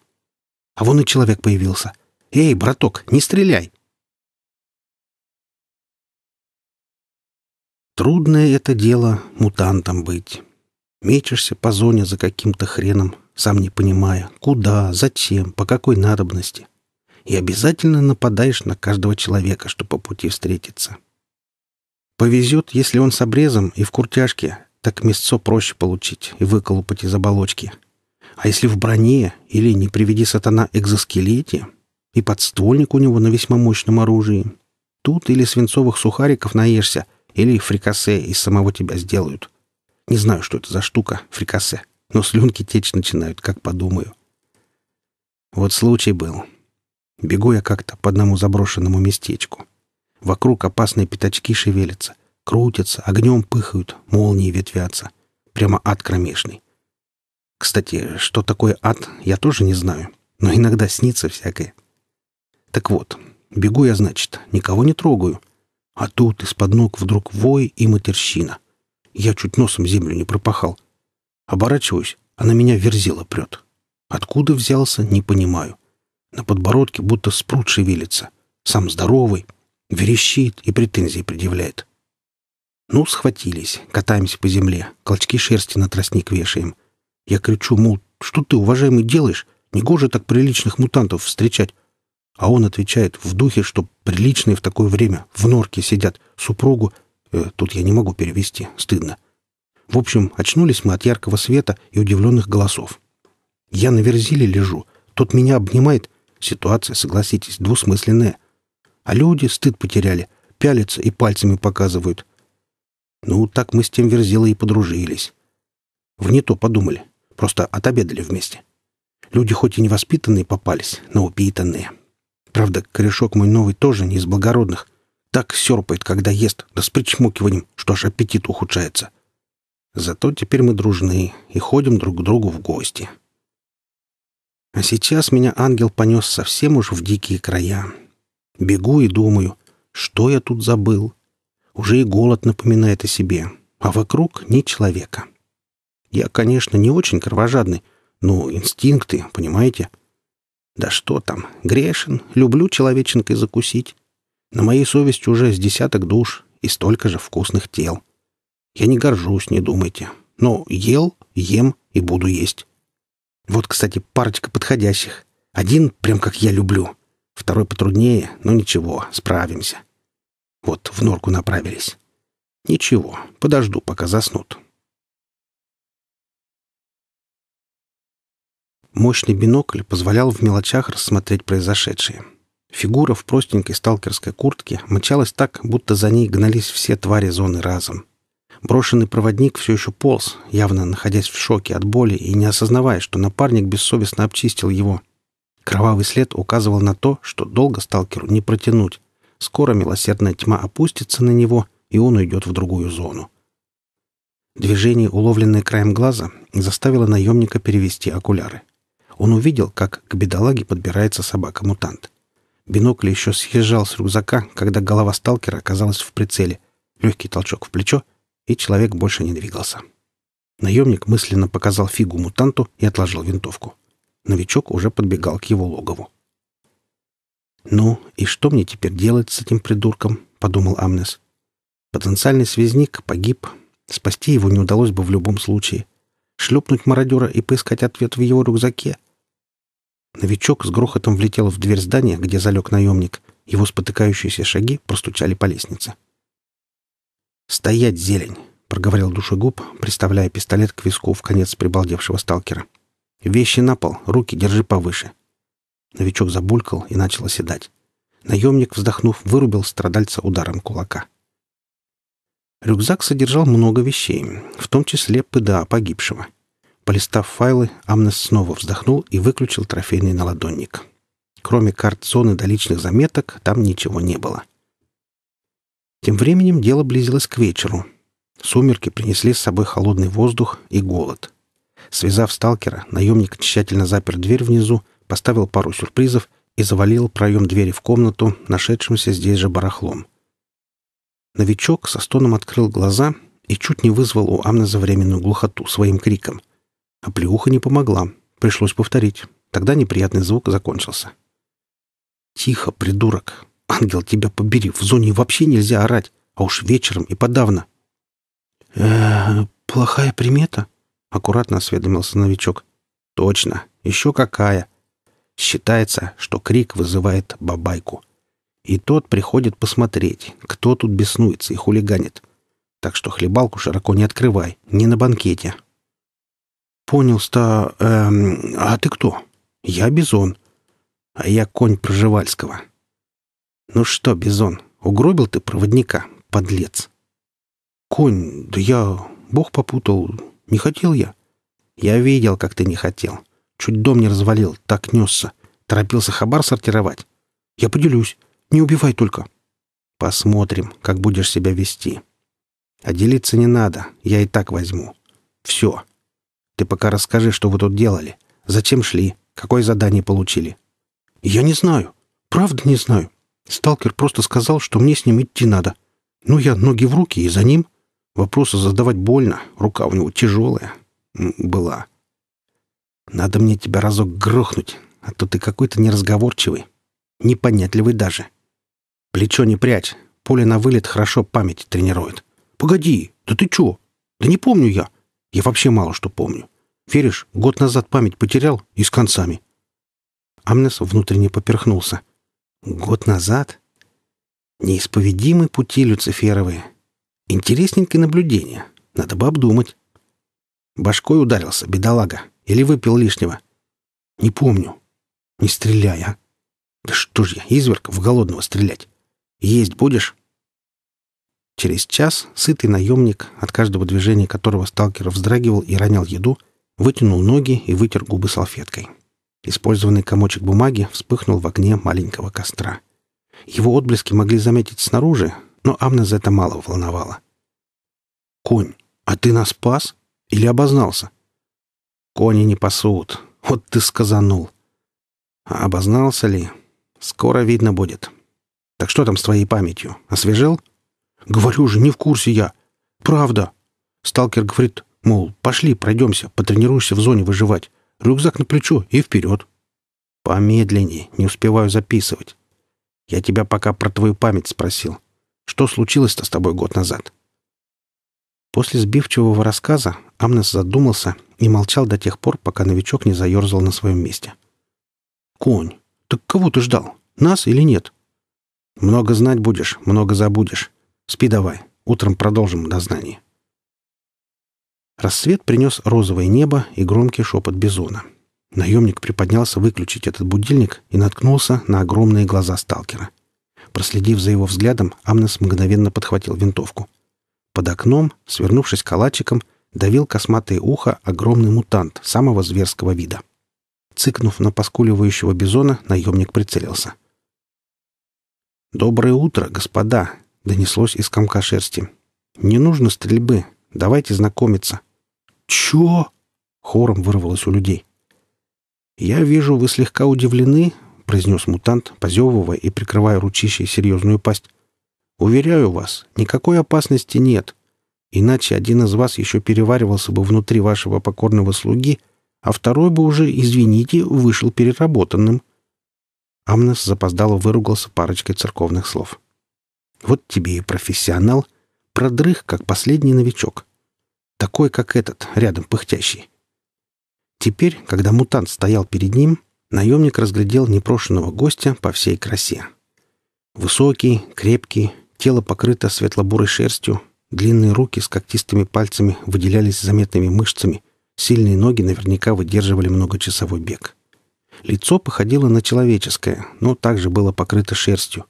А вон и человек появился. «Эй, браток, не стреляй!» Трудное это дело мутантом быть. Мечешься по зоне за каким-то хреном, сам не понимая, куда, зачем, по какой надобности. И обязательно нападаешь на каждого человека, что по пути встретится. Повезет, если он с обрезом и в куртяжке, так мясцо проще получить и выколупать из оболочки. А если в броне или, не приведи сатана, экзоскелете, и подствольник у него на весьма мощном оружии, тут или свинцовых сухариков наешься, или фрикасе из самого тебя сделают. Не знаю, что это за штука, фрикасе, но слюнки течь начинают, как подумаю. Вот случай был. Бегу я как-то по одному заброшенному местечку. Вокруг опасные пятачки шевелятся, крутятся, огнем пыхают, молнии ветвятся. Прямо ад кромешный. Кстати, что такое ад, я тоже не знаю, но иногда снится всякое. Так вот, бегу я, значит, никого не трогаю. А тут из-под ног вдруг вой и матерщина. Я чуть носом землю не пропахал. Оборачиваюсь, а на меня верзила прет. Откуда взялся, не понимаю. На подбородке будто спрут шевелится. Сам здоровый, верещит и претензии предъявляет. Ну, схватились, катаемся по земле, клочки шерсти на тростник вешаем. Я кричу, мол, что ты, уважаемый, делаешь? Негоже так приличных мутантов встречать. А он отвечает в духе, что приличные в такое время в норке сидят, супругу... Э, тут я не могу перевести, стыдно. В общем, очнулись мы от яркого света и удивленных голосов. Я на верзиле лежу, тот меня обнимает. Ситуация, согласитесь, двусмысленная. А люди стыд потеряли, пялятся и пальцами показывают. Ну, так мы с тем Верзилой и подружились. В не то подумали, просто отобедали вместе. Люди хоть и невоспитанные попались, но упитанные. Правда, корешок мой новый тоже не из благородных. Так серпает, когда ест, да с причмокиванием, что аж аппетит ухудшается. Зато теперь мы дружны и ходим друг к другу в гости. А сейчас меня ангел понес совсем уж в дикие края. Бегу и думаю, что я тут забыл. Уже и голод напоминает о себе, а вокруг ни человека. Я, конечно, не очень кровожадный, но инстинкты, понимаете? Да что там, грешен, люблю человеченкой закусить. На моей совести уже с десяток душ и столько же вкусных тел. Я не горжусь, не думайте. Но ел, ем и буду есть. Вот, кстати, парочка подходящих. Один прям как я люблю. Второй потруднее, но ничего, справимся. Вот в норку направились. Ничего, подожду, пока заснут. Мощный бинокль позволял в мелочах рассмотреть произошедшее. Фигура в простенькой сталкерской куртке мчалась так, будто за ней гнались все твари зоны разом. Брошенный проводник все еще полз, явно находясь в шоке от боли и не осознавая, что напарник бессовестно обчистил его. Кровавый след указывал на то, что долго сталкеру не протянуть. Скоро милосердная тьма опустится на него, и он уйдет в другую зону. Движение, уловленное краем глаза, заставило наемника перевести окуляры. Он увидел, как к бедолаге подбирается собака-мутант. Бинокль еще съезжал с рюкзака, когда голова сталкера оказалась в прицеле. Легкий толчок в плечо, и человек больше не двигался. Наемник мысленно показал фигу мутанту и отложил винтовку. Новичок уже подбегал к его логову. «Ну, и что мне теперь делать с этим придурком?» — подумал Амнес. «Потенциальный связник погиб. Спасти его не удалось бы в любом случае. Шлепнуть мародера и поискать ответ в его рюкзаке? Новичок с грохотом влетел в дверь здания, где залег наемник. Его спотыкающиеся шаги простучали по лестнице. «Стоять, зелень!» — проговорил душегуб, приставляя пистолет к виску в конец прибалдевшего сталкера. Вещи на пол, руки держи повыше. Новичок забулькал и начал оседать. Наемник, вздохнув, вырубил страдальца ударом кулака. Рюкзак содержал много вещей, в том числе ПДА погибшего. Полистав файлы, Амнес снова вздохнул и выключил трофейный наладонник. Кроме карт зоны до личных заметок, там ничего не было. Тем временем дело близилось к вечеру. Сумерки принесли с собой холодный воздух и голод — Связав сталкера, наемник тщательно запер дверь внизу, поставил пару сюрпризов и завалил проем двери в комнату, нашедшимся здесь же барахлом. Новичок со стоном открыл глаза и чуть не вызвал у Амнеза временную глухоту своим криком. А плеуха не помогла. Пришлось повторить. Тогда неприятный звук закончился. «Тихо, придурок! Ангел, тебя побери! В зоне вообще нельзя орать, а уж вечером и подавно!» «Э, плохая примета?» — аккуратно осведомился новичок. «Точно. Еще какая!» Считается, что крик вызывает бабайку. И тот приходит посмотреть, кто тут беснуется и хулиганит. Так что хлебалку широко не открывай, не на банкете. «Понял, ста... Эм, а ты кто?» «Я Бизон. А я конь Проживальского». «Ну что, Бизон, угробил ты проводника, подлец?» «Конь, да я... Бог попутал. Не хотел я». «Я видел, как ты не хотел. Чуть дом не развалил, так несся. Торопился хабар сортировать. Я поделюсь. Не убивай только». «Посмотрим, как будешь себя вести. А делиться не надо, я и так возьму. Все. Ты пока расскажи, что вы тут делали. Зачем шли? Какое задание получили?» «Я не знаю. Правда не знаю. Сталкер просто сказал, что мне с ним идти надо. Ну, я ноги в руки и за ним. Вопросы задавать больно. Рука у него тяжелая. Была. Надо мне тебя разок грохнуть, а то ты какой-то неразговорчивый. Непонятливый даже. Плечо не прячь. Поле на вылет хорошо память тренирует. Погоди, да ты чё? Да не помню я. Я вообще мало что помню. Веришь, год назад память потерял и с концами. Амнес внутренне поперхнулся. Год назад? Неисповедимы пути Люциферовые. Интересненькое наблюдение. Надо бы обдумать. Башкой ударился, бедолага. Или выпил лишнего? Не помню. Не стреляй, а. Да что ж я, изверг, в голодного стрелять. Есть будешь? Через час сытый наемник, от каждого движения которого сталкер вздрагивал и ронял еду, вытянул ноги и вытер губы салфеткой. Использованный комочек бумаги вспыхнул в огне маленького костра. Его отблески могли заметить снаружи, но Амнез это мало волновало. «Конь, а ты нас спас? Или обознался?» «Кони не пасут. Вот ты сказанул». «А обознался ли? Скоро видно будет. Так что там с твоей памятью? Освежил?» «Говорю же, не в курсе я. Правда». Сталкер говорит, мол, пошли, пройдемся, потренируешься в зоне выживать. Рюкзак на плечо и вперед. Помедленнее, не успеваю записывать. Я тебя пока про твою память спросил. Что случилось-то с тобой год назад? После сбивчивого рассказа Амнес задумался и молчал до тех пор, пока новичок не заерзал на своем месте. «Конь, так кого ты ждал? Нас или нет?» «Много знать будешь, много забудешь. Спи давай. Утром продолжим дознание». Рассвет принес розовое небо и громкий шепот бизона. Наемник приподнялся выключить этот будильник и наткнулся на огромные глаза сталкера. Проследив за его взглядом, Амнес мгновенно подхватил винтовку. Под окном, свернувшись калачиком, давил косматое ухо огромный мутант самого зверского вида. Цыкнув на поскуливающего бизона, наемник прицелился. «Доброе утро, господа!» — донеслось из комка шерсти. «Не нужно стрельбы. Давайте знакомиться. «Чё?» — хором вырвалось у людей. «Я вижу, вы слегка удивлены», — произнес мутант, позевывая и прикрывая ручищей серьезную пасть. «Уверяю вас, никакой опасности нет. Иначе один из вас еще переваривался бы внутри вашего покорного слуги, а второй бы уже, извините, вышел переработанным». Амнес запоздало выругался парочкой церковных слов. «Вот тебе и профессионал, продрых, как последний новичок такой, как этот, рядом пыхтящий. Теперь, когда мутант стоял перед ним, наемник разглядел непрошенного гостя по всей красе. Высокий, крепкий, тело покрыто светло-бурой шерстью, длинные руки с когтистыми пальцами выделялись заметными мышцами, сильные ноги наверняка выдерживали многочасовой бег. Лицо походило на человеческое, но также было покрыто шерстью.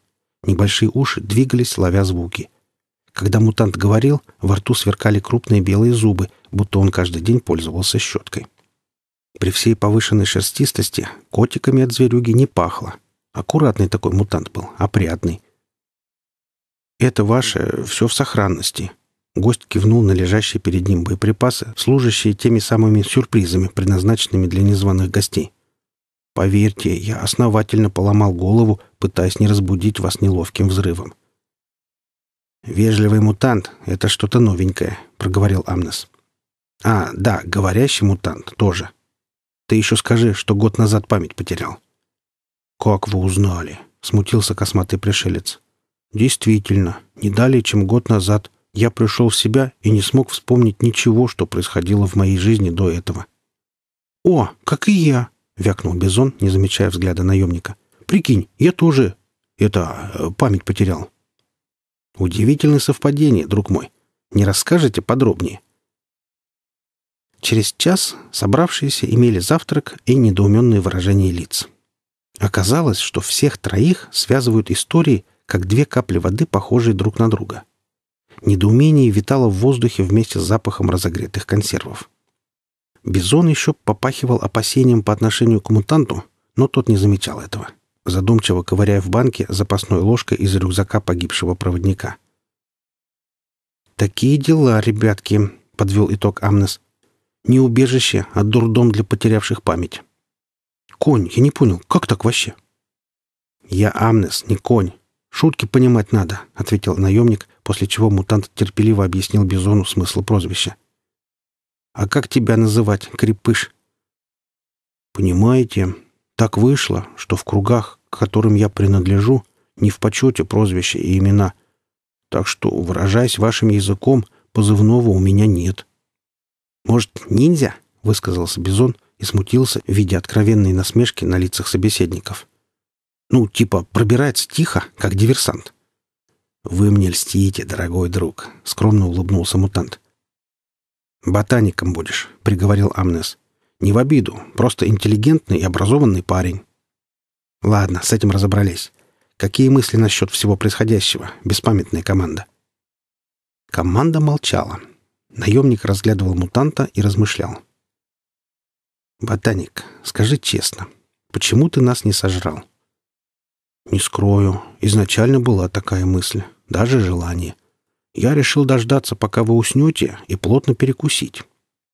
Небольшие уши двигались, ловя звуки — когда мутант говорил, во рту сверкали крупные белые зубы, будто он каждый день пользовался щеткой. При всей повышенной шерстистости котиками от зверюги не пахло. Аккуратный такой мутант был, опрятный. «Это ваше, все в сохранности». Гость кивнул на лежащие перед ним боеприпасы, служащие теми самыми сюрпризами, предназначенными для незваных гостей. Поверьте, я основательно поломал голову, пытаясь не разбудить вас неловким взрывом. «Вежливый мутант — это что-то новенькое», — проговорил Амнес. «А, да, говорящий мутант тоже. Ты еще скажи, что год назад память потерял». «Как вы узнали? — смутился косматый пришелец. «Действительно, не далее, чем год назад я пришел в себя и не смог вспомнить ничего, что происходило в моей жизни до этого». «О, как и я!» — вякнул Бизон, не замечая взгляда наемника. «Прикинь, я тоже... это... Э, память потерял». «Удивительное совпадение, друг мой. Не расскажете подробнее?» Через час собравшиеся имели завтрак и недоуменные выражения лиц. Оказалось, что всех троих связывают истории, как две капли воды, похожие друг на друга. Недоумение витало в воздухе вместе с запахом разогретых консервов. Бизон еще попахивал опасением по отношению к мутанту, но тот не замечал этого, задумчиво ковыряя в банке запасной ложкой из рюкзака погибшего проводника. «Такие дела, ребятки», — подвел итог Амнес. «Не убежище, а дурдом для потерявших память». «Конь, я не понял, как так вообще?» «Я Амнес, не конь. Шутки понимать надо», — ответил наемник, после чего мутант терпеливо объяснил Бизону смысл прозвища. «А как тебя называть, крепыш?» «Понимаете, так вышло, что в кругах, к которым я принадлежу, не в почете прозвища и имена. Так что, выражаясь вашим языком, позывного у меня нет». «Может, ниндзя?» — высказался Бизон и смутился, видя откровенные насмешки на лицах собеседников. Ну, типа, пробирается тихо, как диверсант. «Вы мне льстите, дорогой друг», — скромно улыбнулся мутант. «Ботаником будешь», — приговорил Амнес. «Не в обиду, просто интеллигентный и образованный парень». «Ладно, с этим разобрались. Какие мысли насчет всего происходящего, беспамятная команда?» Команда молчала. Наемник разглядывал мутанта и размышлял. «Ботаник, скажи честно, почему ты нас не сожрал?» Не скрою, изначально была такая мысль, даже желание. Я решил дождаться, пока вы уснете, и плотно перекусить.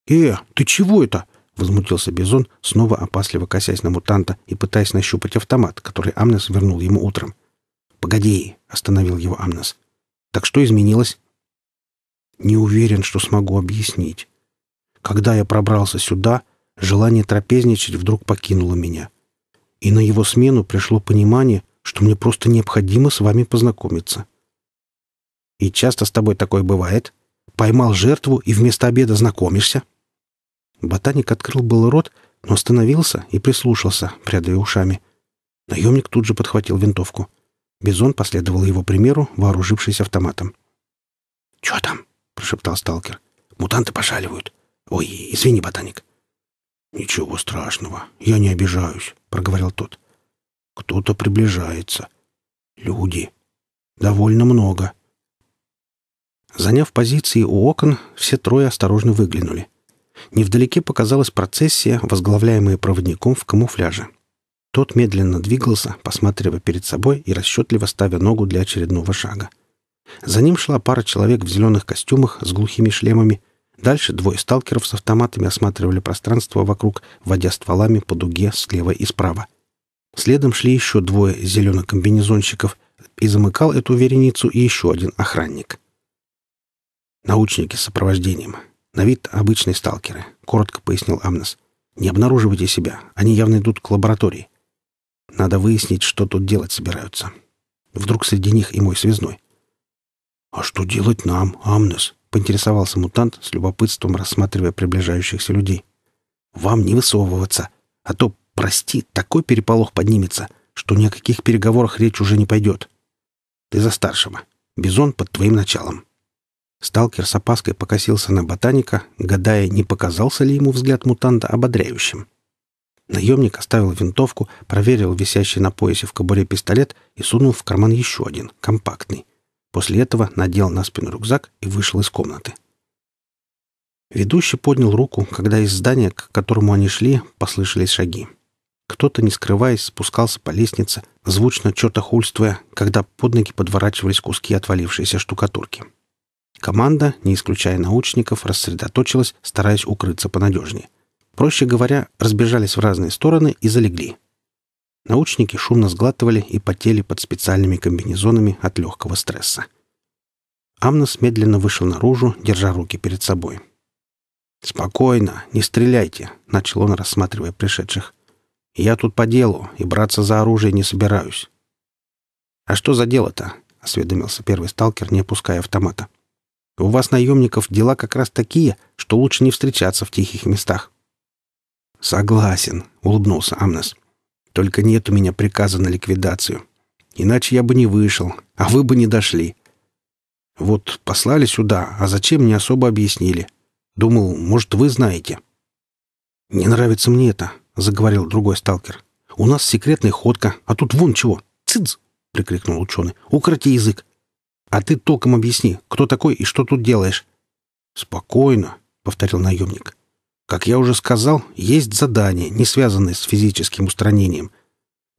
«Э, ты чего это?» — возмутился Бизон, снова опасливо косясь на мутанта и пытаясь нащупать автомат, который Амнес вернул ему утром. «Погоди!» — остановил его Амнес. «Так что изменилось?» «Не уверен, что смогу объяснить. Когда я пробрался сюда, желание трапезничать вдруг покинуло меня. И на его смену пришло понимание, что мне просто необходимо с вами познакомиться. И часто с тобой такое бывает? Поймал жертву и вместо обеда знакомишься?» Ботаник открыл был рот, но остановился и прислушался, прядая ушами. Наемник тут же подхватил винтовку. Бизон последовал его примеру, вооружившись автоматом. «Чё там?» — прошептал сталкер. «Мутанты пошаливают. Ой, извини, ботаник». «Ничего страшного, я не обижаюсь», — проговорил тот. Кто-то приближается. Люди. Довольно много. Заняв позиции у окон, все трое осторожно выглянули. Невдалеке показалась процессия, возглавляемая проводником в камуфляже. Тот медленно двигался, посматривая перед собой и расчетливо ставя ногу для очередного шага. За ним шла пара человек в зеленых костюмах с глухими шлемами. Дальше двое сталкеров с автоматами осматривали пространство вокруг, водя стволами по дуге слева и справа. Следом шли еще двое зеленых комбинезонщиков, и замыкал эту вереницу и еще один охранник. «Научники с сопровождением. На вид обычные сталкеры», — коротко пояснил Амнес. «Не обнаруживайте себя. Они явно идут к лаборатории. Надо выяснить, что тут делать собираются. Вдруг среди них и мой связной». «А что делать нам, Амнес?» — поинтересовался мутант с любопытством, рассматривая приближающихся людей. «Вам не высовываться, а то Прости, такой переполох поднимется, что ни о каких переговорах речь уже не пойдет. Ты за старшего. Бизон под твоим началом. Сталкер с опаской покосился на ботаника, гадая, не показался ли ему взгляд мутанта ободряющим. Наемник оставил винтовку, проверил висящий на поясе в кобуре пистолет и сунул в карман еще один, компактный. После этого надел на спину рюкзак и вышел из комнаты. Ведущий поднял руку, когда из здания, к которому они шли, послышались шаги. Кто-то, не скрываясь, спускался по лестнице, звучно чертохульствуя, когда под ноги подворачивались куски отвалившейся штукатурки. Команда, не исключая научников, рассредоточилась, стараясь укрыться понадежнее. Проще говоря, разбежались в разные стороны и залегли. Научники шумно сглатывали и потели под специальными комбинезонами от легкого стресса. Амнос медленно вышел наружу, держа руки перед собой. «Спокойно, не стреляйте», — начал он, рассматривая пришедших. Я тут по делу и браться за оружие не собираюсь. «А что за дело-то?» — осведомился первый сталкер, не опуская автомата. «У вас, наемников, дела как раз такие, что лучше не встречаться в тихих местах». «Согласен», — улыбнулся Амнес. «Только нет у меня приказа на ликвидацию. Иначе я бы не вышел, а вы бы не дошли. Вот послали сюда, а зачем, не особо объяснили. Думал, может, вы знаете». «Не нравится мне это», — заговорил другой сталкер. «У нас секретная ходка, а тут вон чего. Цыц!» — прикрикнул ученый. «Укроти язык. А ты толком объясни, кто такой и что тут делаешь?» «Спокойно», — повторил наемник. «Как я уже сказал, есть задание, не связанное с физическим устранением.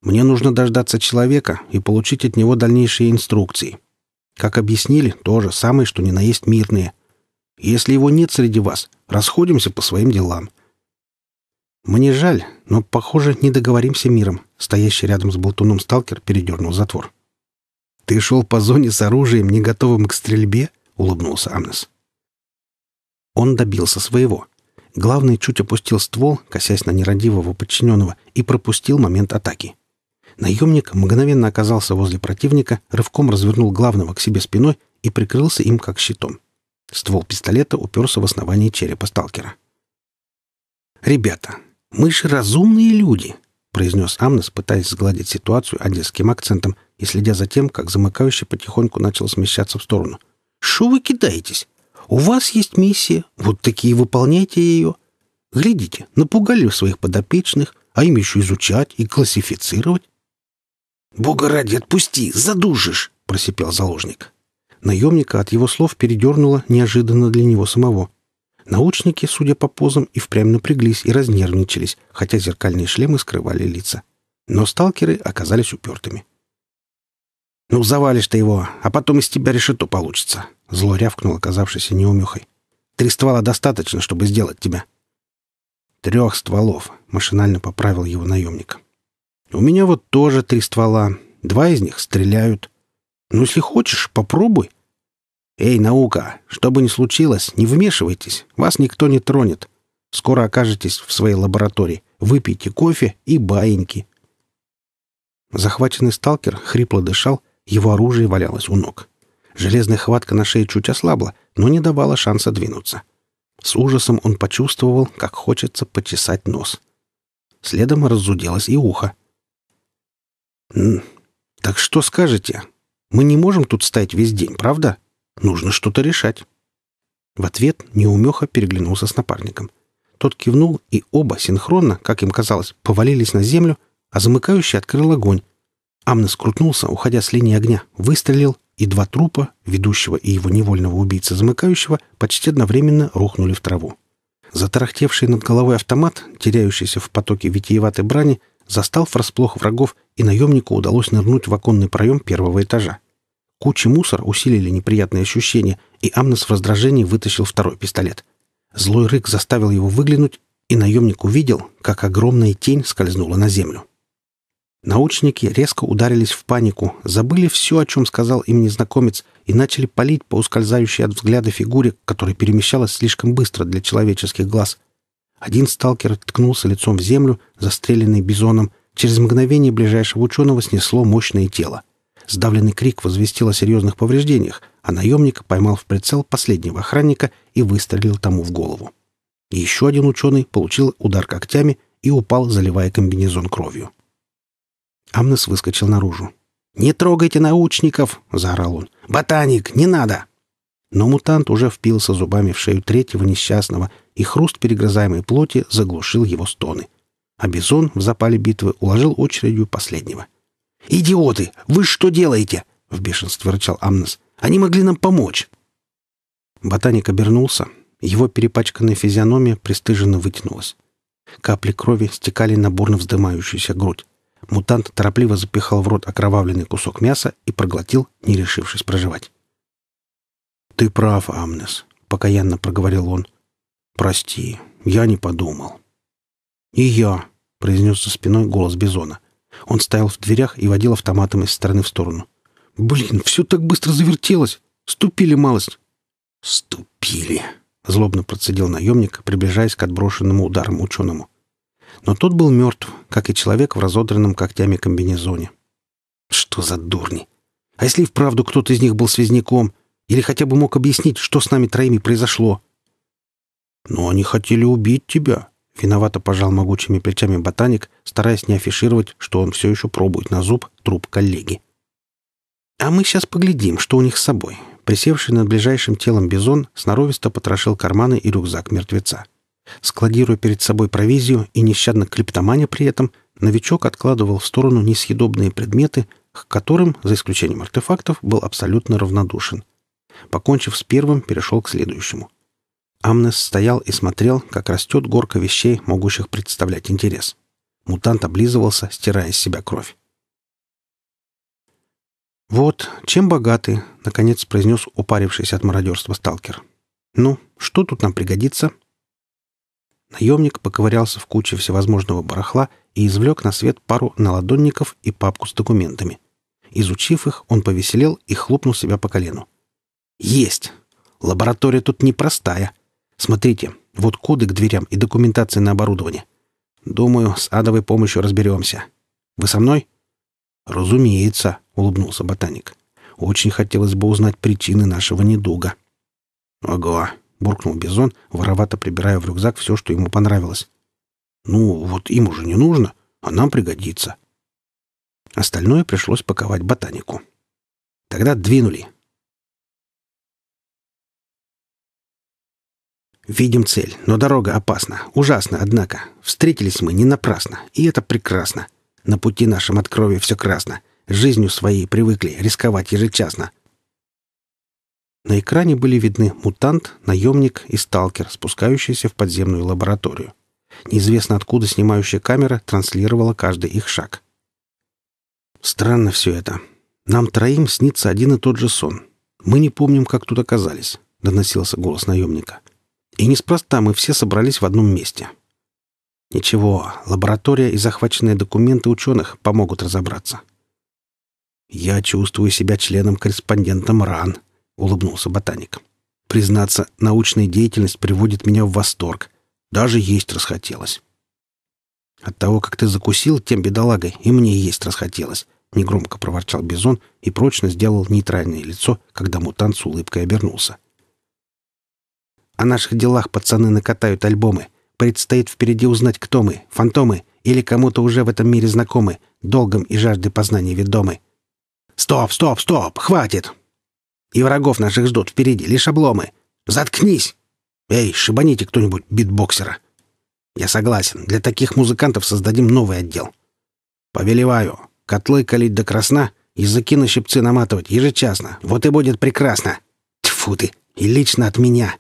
Мне нужно дождаться человека и получить от него дальнейшие инструкции. Как объяснили, то же самое, что ни на есть мирные. Если его нет среди вас, расходимся по своим делам. «Мне жаль, но, похоже, не договоримся миром», — стоящий рядом с болтуном сталкер передернул затвор. «Ты шел по зоне с оружием, не готовым к стрельбе?» — улыбнулся Амнес. Он добился своего. Главный чуть опустил ствол, косясь на нерадивого подчиненного, и пропустил момент атаки. Наемник мгновенно оказался возле противника, рывком развернул главного к себе спиной и прикрылся им как щитом. Ствол пистолета уперся в основание черепа сталкера. «Ребята, «Мы же разумные люди», — произнес Амнес, пытаясь сгладить ситуацию одесским акцентом и следя за тем, как замыкающий потихоньку начал смещаться в сторону. «Шо вы кидаетесь? У вас есть миссия, вот такие выполняйте ее. Глядите, напугали своих подопечных, а им еще изучать и классифицировать». «Бога ради, отпусти, задушишь!» — просипел заложник. Наемника от его слов передернуло неожиданно для него самого. Научники, судя по позам, и впрямь напряглись и разнервничались, хотя зеркальные шлемы скрывали лица. Но сталкеры оказались упертыми. «Ну, завалишь ты его, а потом из тебя решето получится», — зло рявкнул оказавшийся неумехой. «Три ствола достаточно, чтобы сделать тебя». «Трех стволов», — машинально поправил его наемник. «У меня вот тоже три ствола. Два из них стреляют. Ну, если хочешь, попробуй. «Эй, наука, что бы ни случилось, не вмешивайтесь, вас никто не тронет. Скоро окажетесь в своей лаборатории, выпейте кофе и баиньки». Захваченный сталкер хрипло дышал, его оружие валялось у ног. Железная хватка на шее чуть ослабла, но не давала шанса двинуться. С ужасом он почувствовал, как хочется почесать нос. Следом разуделось и ухо. «Так что скажете? Мы не можем тут стоять весь день, правда?» Нужно что-то решать. В ответ неумеха переглянулся с напарником. Тот кивнул, и оба синхронно, как им казалось, повалились на землю, а замыкающий открыл огонь. Амнес крутнулся, уходя с линии огня, выстрелил, и два трупа, ведущего и его невольного убийцы замыкающего, почти одновременно рухнули в траву. Затарахтевший над головой автомат, теряющийся в потоке витиеватой брани, застал врасплох врагов, и наемнику удалось нырнуть в оконный проем первого этажа. Кучи мусора усилили неприятные ощущения, и Амнес в раздражении вытащил второй пистолет. Злой рык заставил его выглянуть, и наемник увидел, как огромная тень скользнула на землю. Научники резко ударились в панику, забыли все, о чем сказал им незнакомец, и начали палить по ускользающей от взгляда фигуре, которая перемещалась слишком быстро для человеческих глаз. Один сталкер ткнулся лицом в землю, застреленный бизоном. Через мгновение ближайшего ученого снесло мощное тело. Сдавленный крик возвестил о серьезных повреждениях, а наемник поймал в прицел последнего охранника и выстрелил тому в голову. Еще один ученый получил удар когтями и упал, заливая комбинезон кровью. Амнес выскочил наружу. «Не трогайте научников!» — заорал он. «Ботаник, не надо!» Но мутант уже впился зубами в шею третьего несчастного, и хруст перегрызаемой плоти заглушил его стоны. А Бизон в запале битвы уложил очередью последнего — «Идиоты! Вы что делаете?» — в бешенстве рычал Амнес. «Они могли нам помочь!» Ботаник обернулся. Его перепачканная физиономия пристыженно вытянулась. Капли крови стекали на бурно вздымающуюся грудь. Мутант торопливо запихал в рот окровавленный кусок мяса и проглотил, не решившись проживать. «Ты прав, Амнес», — покаянно проговорил он. «Прости, я не подумал». «И я», — произнес за спиной голос Бизона. Он стоял в дверях и водил автоматом из стороны в сторону. «Блин, все так быстро завертелось! Ступили малость!» «Ступили!» — злобно процедил наемник, приближаясь к отброшенному ударам ученому. Но тот был мертв, как и человек в разодранном когтями комбинезоне. «Что за дурни! А если и вправду кто-то из них был связняком? Или хотя бы мог объяснить, что с нами троими произошло?» «Но они хотели убить тебя», — виновато пожал могучими плечами ботаник, стараясь не афишировать, что он все еще пробует на зуб труп коллеги. «А мы сейчас поглядим, что у них с собой». Присевший над ближайшим телом бизон сноровисто потрошил карманы и рюкзак мертвеца. Складируя перед собой провизию и нещадно клептоманя при этом, новичок откладывал в сторону несъедобные предметы, к которым, за исключением артефактов, был абсолютно равнодушен. Покончив с первым, перешел к следующему. Амнес стоял и смотрел, как растет горка вещей, могущих представлять интерес. Мутант облизывался, стирая с себя кровь. «Вот, чем богаты», — наконец произнес упарившийся от мародерства сталкер. «Ну, что тут нам пригодится?» Наемник поковырялся в куче всевозможного барахла и извлек на свет пару наладонников и папку с документами. Изучив их, он повеселел и хлопнул себя по колену. «Есть! Лаборатория тут непростая. Смотрите, вот коды к дверям и документация на оборудование. Думаю, с адовой помощью разберемся. Вы со мной?» «Разумеется», — улыбнулся ботаник. «Очень хотелось бы узнать причины нашего недуга». «Ага», — буркнул Бизон, воровато прибирая в рюкзак все, что ему понравилось. «Ну, вот им уже не нужно, а нам пригодится». Остальное пришлось паковать ботанику. Тогда двинули. Видим цель, но дорога опасна. Ужасно, однако. Встретились мы не напрасно, и это прекрасно. На пути нашем от крови все красно. Жизнью своей привыкли рисковать ежечасно. На экране были видны мутант, наемник и сталкер, спускающиеся в подземную лабораторию. Неизвестно откуда снимающая камера транслировала каждый их шаг. Странно все это. Нам троим снится один и тот же сон. Мы не помним, как тут оказались, — доносился голос наемника. И неспроста мы все собрались в одном месте. Ничего, лаборатория и захваченные документы ученых помогут разобраться. Я чувствую себя членом-корреспондентом РАН, — улыбнулся ботаник. «Признаться, научная деятельность приводит меня в восторг. Даже есть расхотелось». «От того, как ты закусил тем бедолагой, и мне есть расхотелось», — негромко проворчал Бизон и прочно сделал нейтральное лицо, когда мутант с улыбкой обернулся. «О наших делах пацаны накатают альбомы. Предстоит впереди узнать, кто мы, фантомы, или кому-то уже в этом мире знакомы, долгом и жаждой познания ведомы». «Стоп, стоп, стоп! Хватит!» И врагов наших ждут впереди лишь обломы. Заткнись! Эй, шибаните кто-нибудь битбоксера. Я согласен, для таких музыкантов создадим новый отдел. Повелеваю. Котлы калить до красна, языки на щипцы наматывать ежечасно. Вот и будет прекрасно. Тьфу ты! И лично от меня.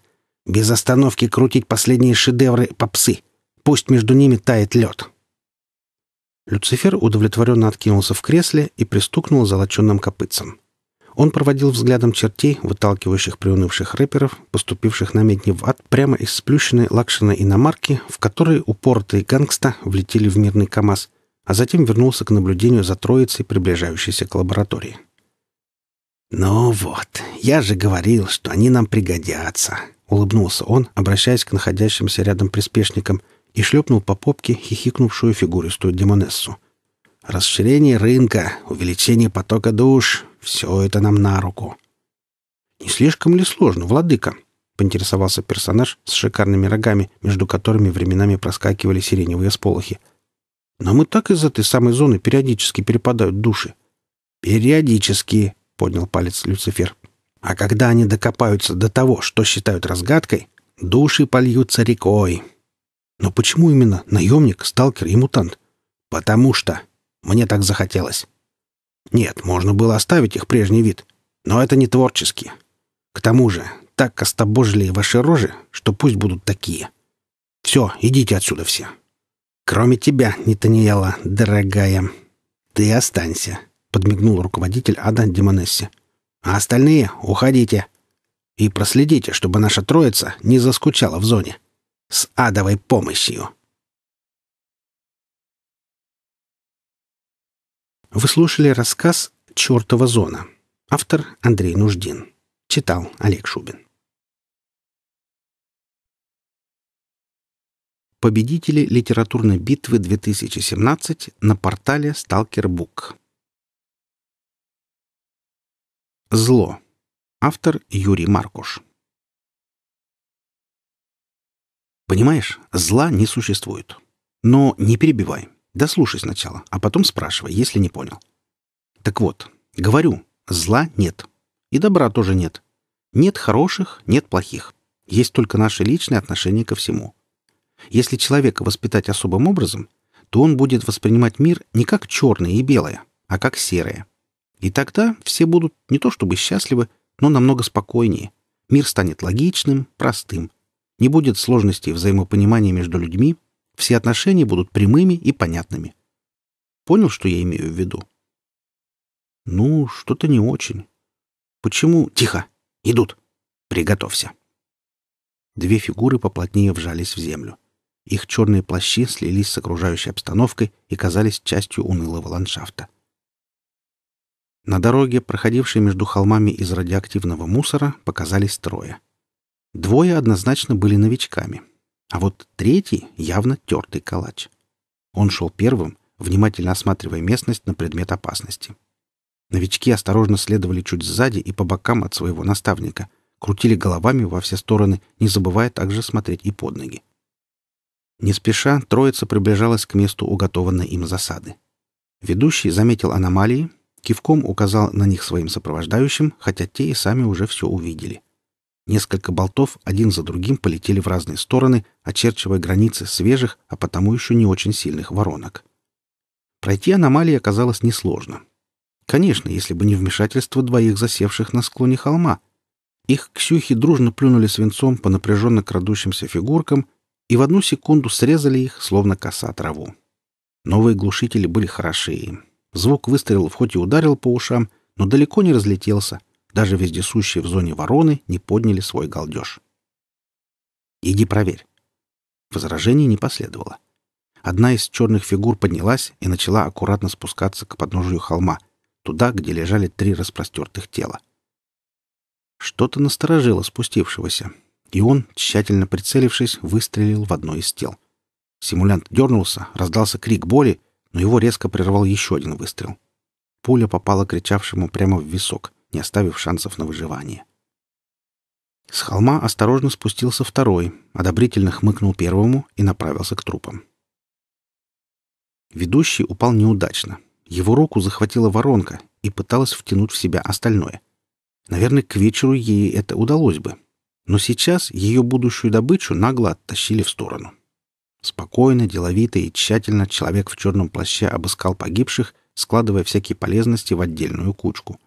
Без остановки крутить последние шедевры попсы. Пусть между ними тает лед. Люцифер удовлетворенно откинулся в кресле и пристукнул золоченным копытцем. Он проводил взглядом чертей, выталкивающих приунывших рэперов, поступивших на медни в ад прямо из сплющенной лакшиной иномарки, в которой упоротые гангста влетели в мирный КАМАЗ, а затем вернулся к наблюдению за троицей, приближающейся к лаборатории. «Ну вот, я же говорил, что они нам пригодятся», — улыбнулся он, обращаясь к находящимся рядом приспешникам, и шлепнул по попке хихикнувшую фигуристую демонессу. «Расширение рынка, увеличение потока душ все это нам на руку. «Не слишком ли сложно, владыка?» — поинтересовался персонаж с шикарными рогами, между которыми временами проскакивали сиреневые сполохи. «Нам и так из этой самой зоны периодически перепадают души». «Периодически», — поднял палец Люцифер. «А когда они докопаются до того, что считают разгадкой, души польются рекой». «Но почему именно наемник, сталкер и мутант?» «Потому что. Мне так захотелось». Нет, можно было оставить их прежний вид, но это не творчески. К тому же, так костобожили ваши рожи, что пусть будут такие. Все, идите отсюда все. Кроме тебя, Нетаниэла, дорогая. Ты останься, — подмигнул руководитель ада Демонесси. А остальные уходите. И проследите, чтобы наша троица не заскучала в зоне. С адовой помощью. Вы слушали рассказ «Чёртова зона». Автор Андрей Нуждин. Читал Олег Шубин. Победители литературной битвы 2017 на портале Book. Зло. Автор Юрий Маркуш. Понимаешь, зла не существует. Но не перебивай. Дослушай сначала, а потом спрашивай, если не понял. Так вот, говорю, зла нет. И добра тоже нет. Нет хороших, нет плохих. Есть только наше личное отношение ко всему. Если человека воспитать особым образом, то он будет воспринимать мир не как черное и белое, а как серое. И тогда все будут не то чтобы счастливы, но намного спокойнее. Мир станет логичным, простым. Не будет сложностей взаимопонимания между людьми, все отношения будут прямыми и понятными. Понял, что я имею в виду? Ну, что-то не очень. Почему? Тихо! Идут! Приготовься! Две фигуры поплотнее вжались в землю. Их черные плащи слились с окружающей обстановкой и казались частью унылого ландшафта. На дороге, проходившей между холмами из радиоактивного мусора, показались трое. Двое однозначно были новичками, а вот третий явно тертый калач. Он шел первым, внимательно осматривая местность на предмет опасности. Новички осторожно следовали чуть сзади и по бокам от своего наставника, крутили головами во все стороны, не забывая также смотреть и под ноги. Не спеша, троица приближалась к месту уготованной им засады. Ведущий заметил аномалии, кивком указал на них своим сопровождающим, хотя те и сами уже все увидели. Несколько болтов один за другим полетели в разные стороны, очерчивая границы свежих, а потому еще не очень сильных воронок. Пройти аномалии оказалось несложно. Конечно, если бы не вмешательство двоих засевших на склоне холма. Их ксюхи дружно плюнули свинцом по напряженно крадущимся фигуркам и в одну секунду срезали их, словно коса траву. Новые глушители были хороши. Звук выстрелов хоть и ударил по ушам, но далеко не разлетелся. Даже вездесущие в зоне вороны не подняли свой галдеж. «Иди проверь». Возражений не последовало. Одна из черных фигур поднялась и начала аккуратно спускаться к подножию холма, туда, где лежали три распростертых тела. Что-то насторожило спустившегося, и он, тщательно прицелившись, выстрелил в одно из тел. Симулянт дернулся, раздался крик боли, но его резко прервал еще один выстрел. Пуля попала кричавшему прямо в висок, не оставив шансов на выживание. С холма осторожно спустился второй, одобрительно хмыкнул первому и направился к трупам. Ведущий упал неудачно. Его руку захватила воронка и пыталась втянуть в себя остальное. Наверное, к вечеру ей это удалось бы, но сейчас ее будущую добычу нагло оттащили в сторону. Спокойно, деловито и тщательно человек в черном плаще обыскал погибших, складывая всякие полезности в отдельную кучку.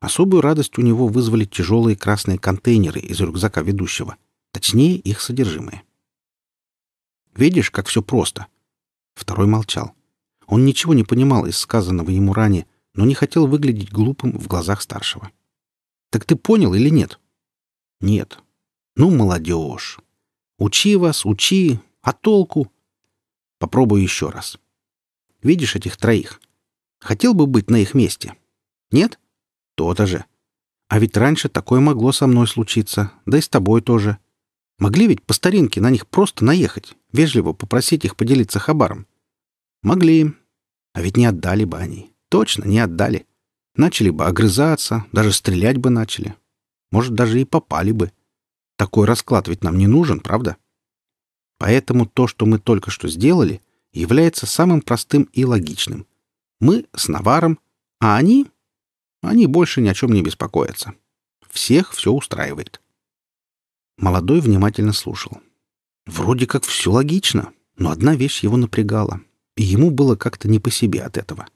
Особую радость у него вызвали тяжелые красные контейнеры из рюкзака ведущего, точнее, их содержимое. «Видишь, как все просто?» Второй молчал. Он ничего не понимал из сказанного ему ранее, но не хотел выглядеть глупым в глазах старшего. «Так ты понял или нет?» Нет. Ну, молодежь. Учи вас, учи. А толку? Попробую еще раз. Видишь этих троих? Хотел бы быть на их месте? Нет? То-то же. А ведь раньше такое могло со мной случиться, да и с тобой тоже. Могли ведь по старинке на них просто наехать, вежливо попросить их поделиться хабаром. Могли. А ведь не отдали бы они. Точно не отдали. Начали бы огрызаться, даже стрелять бы начали. Может, даже и попали бы. Такой расклад ведь нам не нужен, правда? Поэтому то, что мы только что сделали, является самым простым и логичным. Мы с Наваром, а они... Они больше ни о чем не беспокоятся. Всех все устраивает. Молодой внимательно слушал. Вроде как все логично, но одна вещь его напрягала, и ему было как-то не по себе от этого.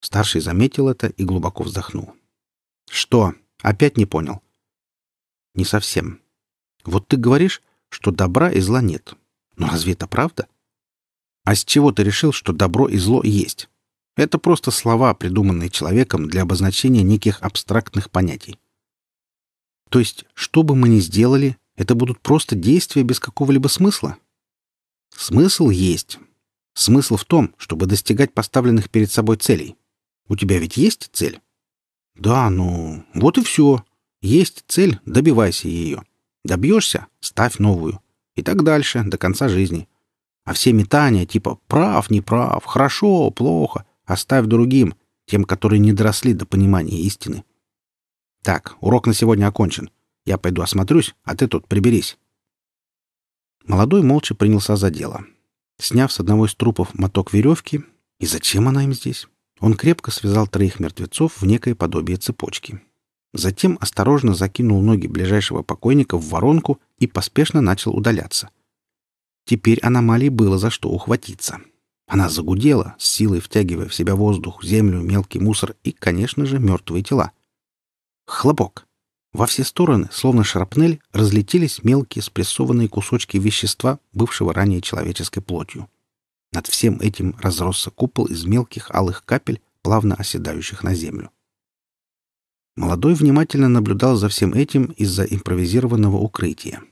Старший заметил это и глубоко вздохнул. «Что? Опять не понял?» Не совсем. Вот ты говоришь, что добра и зла нет. Но разве это правда? А с чего ты решил, что добро и зло есть? Это просто слова, придуманные человеком для обозначения неких абстрактных понятий. То есть, что бы мы ни сделали, это будут просто действия без какого-либо смысла? Смысл есть. Смысл в том, чтобы достигать поставленных перед собой целей. У тебя ведь есть цель? Да, ну, вот и все. Есть цель — добивайся ее. Добьешься — ставь новую. И так дальше, до конца жизни. А все метания типа «прав, не прав», «хорошо, плохо» оставь другим, тем, которые не доросли до понимания истины. Так, урок на сегодня окончен. Я пойду осмотрюсь, а ты тут приберись. Молодой молча принялся за дело. Сняв с одного из трупов моток веревки, и зачем она им здесь, он крепко связал троих мертвецов в некое подобие цепочки. Затем осторожно закинул ноги ближайшего покойника в воронку и поспешно начал удаляться. Теперь аномалии было за что ухватиться. Она загудела, с силой втягивая в себя воздух, землю, мелкий мусор и, конечно же, мертвые тела. Хлопок. Во все стороны, словно шрапнель, разлетелись мелкие спрессованные кусочки вещества, бывшего ранее человеческой плотью. Над всем этим разросся купол из мелких алых капель, плавно оседающих на землю. Молодой внимательно наблюдал за всем этим из-за импровизированного укрытия.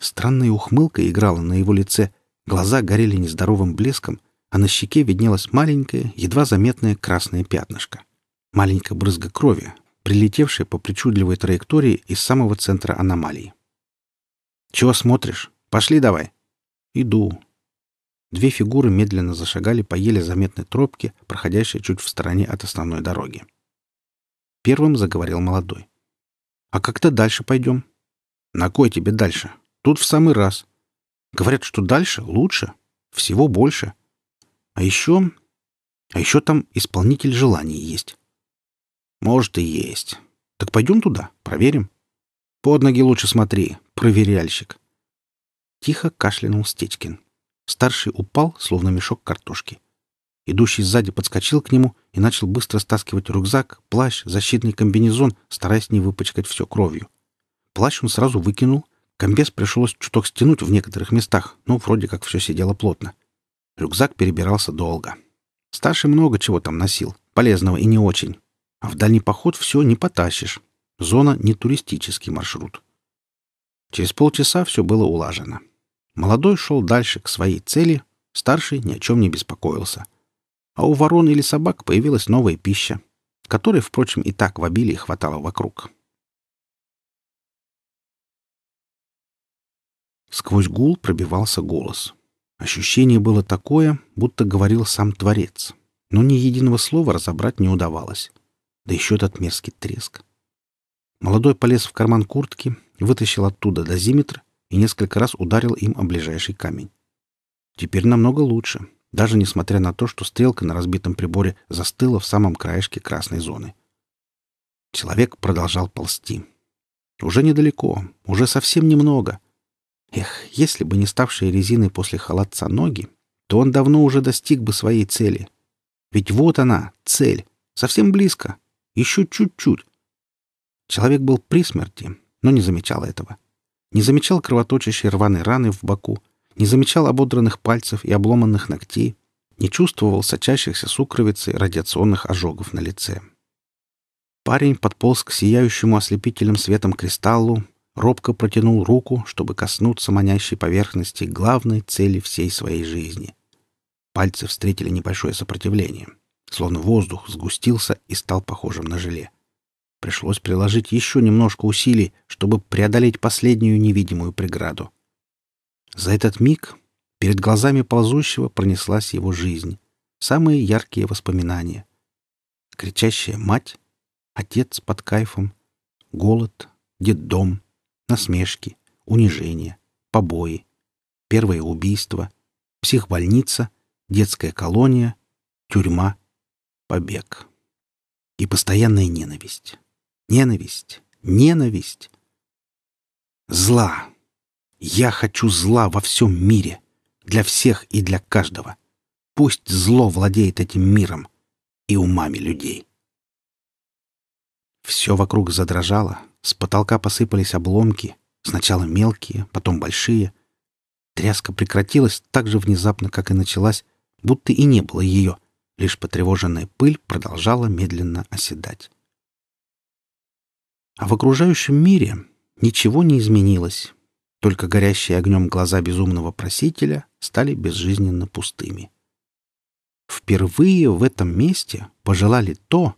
Странная ухмылка играла на его лице, глаза горели нездоровым блеском, а на щеке виднелось маленькое, едва заметное красное пятнышко. Маленькая брызга крови, прилетевшая по причудливой траектории из самого центра аномалии. «Чего смотришь? Пошли давай!» «Иду». Две фигуры медленно зашагали по еле заметной тропке, проходящей чуть в стороне от основной дороги. Первым заговорил молодой. «А как-то дальше пойдем?» «На кой тебе дальше? Тут в самый раз. Говорят, что дальше лучше, всего больше. А еще... А еще там исполнитель желаний есть». «Может, и есть. Так пойдем туда, проверим. Под ноги лучше смотри, проверяльщик». Тихо кашлянул Стечкин. Старший упал, словно мешок картошки. Идущий сзади подскочил к нему и начал быстро стаскивать рюкзак, плащ, защитный комбинезон, стараясь не выпачкать все кровью. Плащ он сразу выкинул. Комбез пришлось чуток стянуть в некоторых местах, но вроде как все сидело плотно. Рюкзак перебирался долго. Старший много чего там носил, полезного и не очень. А в дальний поход все не потащишь. Зона не туристический маршрут. Через полчаса все было улажено. Молодой шел дальше к своей цели, старший ни о чем не беспокоился — а у ворон или собак появилась новая пища, которой, впрочем, и так в обилии хватало вокруг. Сквозь гул пробивался голос. Ощущение было такое, будто говорил сам Творец, но ни единого слова разобрать не удавалось. Да еще этот мерзкий треск. Молодой полез в карман куртки, вытащил оттуда дозиметр и несколько раз ударил им о ближайший камень. Теперь намного лучше даже несмотря на то, что стрелка на разбитом приборе застыла в самом краешке красной зоны. Человек продолжал ползти. Уже недалеко, уже совсем немного. Эх, если бы не ставшие резиной после холодца ноги, то он давно уже достиг бы своей цели. Ведь вот она, цель, совсем близко, еще чуть-чуть. Человек был при смерти, но не замечал этого. Не замечал кровоточащей рваной раны в боку, не замечал ободранных пальцев и обломанных ногтей, не чувствовал сочащихся сукровицы радиационных ожогов на лице. Парень подполз к сияющему ослепительным светом кристаллу, робко протянул руку, чтобы коснуться манящей поверхности главной цели всей своей жизни. Пальцы встретили небольшое сопротивление, словно воздух сгустился и стал похожим на желе. Пришлось приложить еще немножко усилий, чтобы преодолеть последнюю невидимую преграду. За этот миг перед глазами ползущего пронеслась его жизнь, самые яркие воспоминания. Кричащая мать, отец под кайфом, голод, детдом, насмешки, унижение, побои, первое убийство, психбольница, детская колония, тюрьма, побег. И постоянная ненависть. Ненависть, ненависть. Зла, я хочу зла во всем мире, для всех и для каждого. Пусть зло владеет этим миром и умами людей. Все вокруг задрожало, с потолка посыпались обломки, сначала мелкие, потом большие. Тряска прекратилась так же внезапно, как и началась, будто и не было ее, лишь потревоженная пыль продолжала медленно оседать. А в окружающем мире ничего не изменилось, только горящие огнем глаза безумного просителя стали безжизненно пустыми. Впервые в этом месте пожелали то,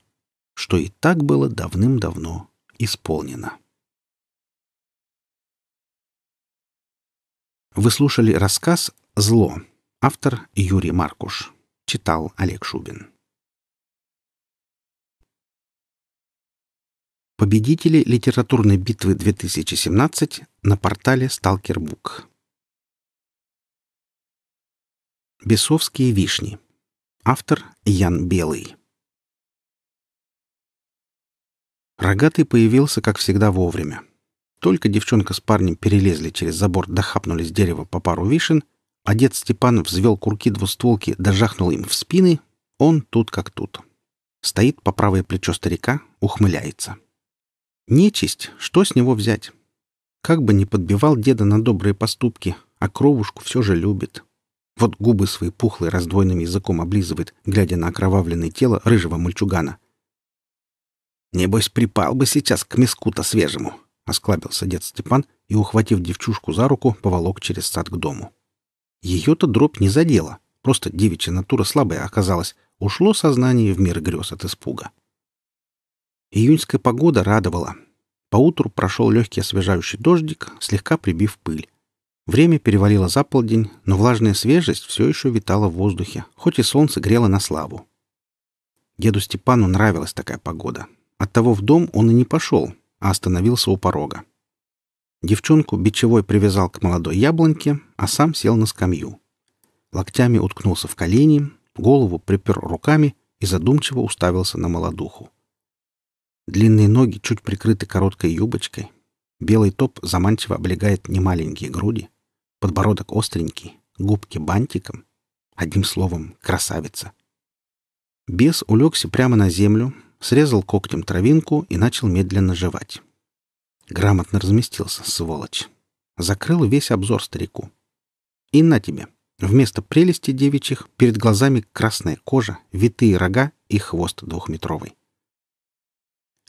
что и так было давным-давно исполнено. Вы слушали рассказ «Зло». Автор Юрий Маркуш. Читал Олег Шубин. Победители литературной битвы 2017 на портале Сталкербук. Бесовские вишни. Автор Ян Белый. Рогатый появился, как всегда, вовремя. Только девчонка с парнем перелезли через забор, дохапнули с дерева по пару вишен, а дед Степан взвел курки двустволки, дожахнул им в спины, он тут как тут. Стоит по правое плечо старика, ухмыляется. Нечисть, что с него взять? Как бы ни подбивал деда на добрые поступки, а кровушку все же любит. Вот губы свои пухлые раздвоенным языком облизывает, глядя на окровавленное тело рыжего мальчугана. «Небось, припал бы сейчас к миску-то свежему», — осклабился дед Степан и, ухватив девчушку за руку, поволок через сад к дому. Ее-то дробь не задела, просто девичья натура слабая оказалась, ушло сознание в мир грез от испуга. Июньская погода радовала. Поутру прошел легкий освежающий дождик, слегка прибив пыль. Время перевалило за полдень, но влажная свежесть все еще витала в воздухе, хоть и солнце грело на славу. Деду Степану нравилась такая погода. Оттого в дом он и не пошел, а остановился у порога. Девчонку бичевой привязал к молодой яблоньке, а сам сел на скамью. Локтями уткнулся в колени, голову припер руками и задумчиво уставился на молодуху. Длинные ноги чуть прикрыты короткой юбочкой. Белый топ заманчиво облегает немаленькие груди. Подбородок остренький, губки бантиком. Одним словом, красавица. Бес улегся прямо на землю, срезал когтем травинку и начал медленно жевать. Грамотно разместился, сволочь. Закрыл весь обзор старику. И на тебе. Вместо прелести девичьих перед глазами красная кожа, витые рога и хвост двухметровый.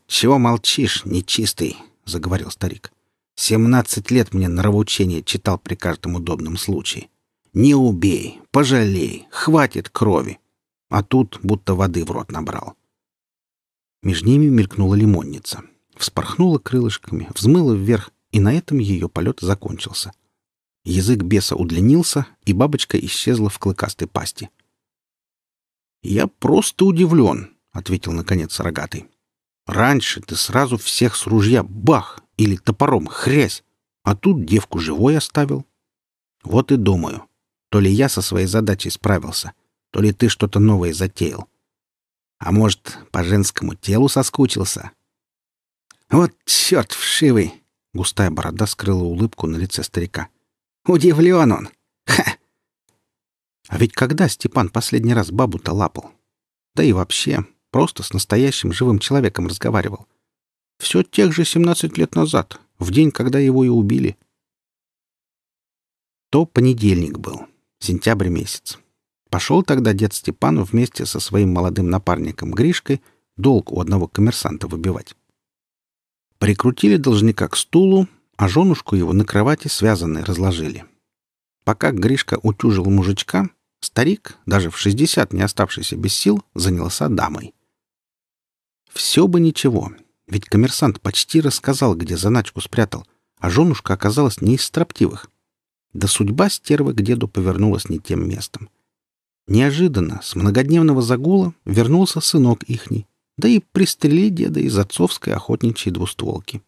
«Чего молчишь, нечистый?» — заговорил старик. Семнадцать лет мне нравоучение читал при каждом удобном случае. Не убей, пожалей, хватит крови. А тут будто воды в рот набрал. Между ними мелькнула лимонница. Вспорхнула крылышками, взмыла вверх, и на этом ее полет закончился. Язык беса удлинился, и бабочка исчезла в клыкастой пасти. «Я просто удивлен», — ответил наконец рогатый. «Раньше ты сразу всех с ружья бах или топором хрясь, а тут девку живой оставил. Вот и думаю, то ли я со своей задачей справился, то ли ты что-то новое затеял. А может, по женскому телу соскучился? Вот черт вшивый! Густая борода скрыла улыбку на лице старика. Удивлен он! Ха! А ведь когда Степан последний раз бабу-то лапал? Да и вообще, просто с настоящим живым человеком разговаривал. Все тех же 17 лет назад, в день, когда его и убили. То понедельник был, сентябрь месяц. Пошел тогда дед Степану вместе со своим молодым напарником Гришкой долг у одного коммерсанта выбивать. Прикрутили должника к стулу, а женушку его на кровати связанной разложили. Пока Гришка утюжил мужичка, старик, даже в 60 не оставшийся без сил, занялся дамой. Все бы ничего, ведь коммерсант почти рассказал, где заначку спрятал, а женушка оказалась не из строптивых. Да судьба стервы к деду повернулась не тем местом. Неожиданно, с многодневного загула, вернулся сынок ихний, да и пристрели деда из отцовской охотничьей двустволки.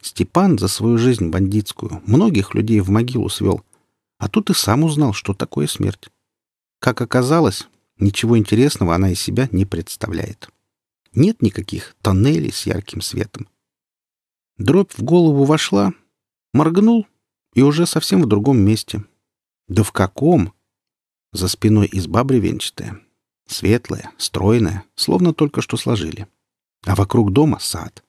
Степан за свою жизнь бандитскую многих людей в могилу свел, а тут и сам узнал, что такое смерть. Как оказалось, ничего интересного она из себя не представляет. Нет никаких тоннелей с ярким светом. Дробь в голову вошла, моргнул и уже совсем в другом месте. Да в каком? За спиной изба бревенчатая. Светлая, стройная, словно только что сложили. А вокруг дома сад.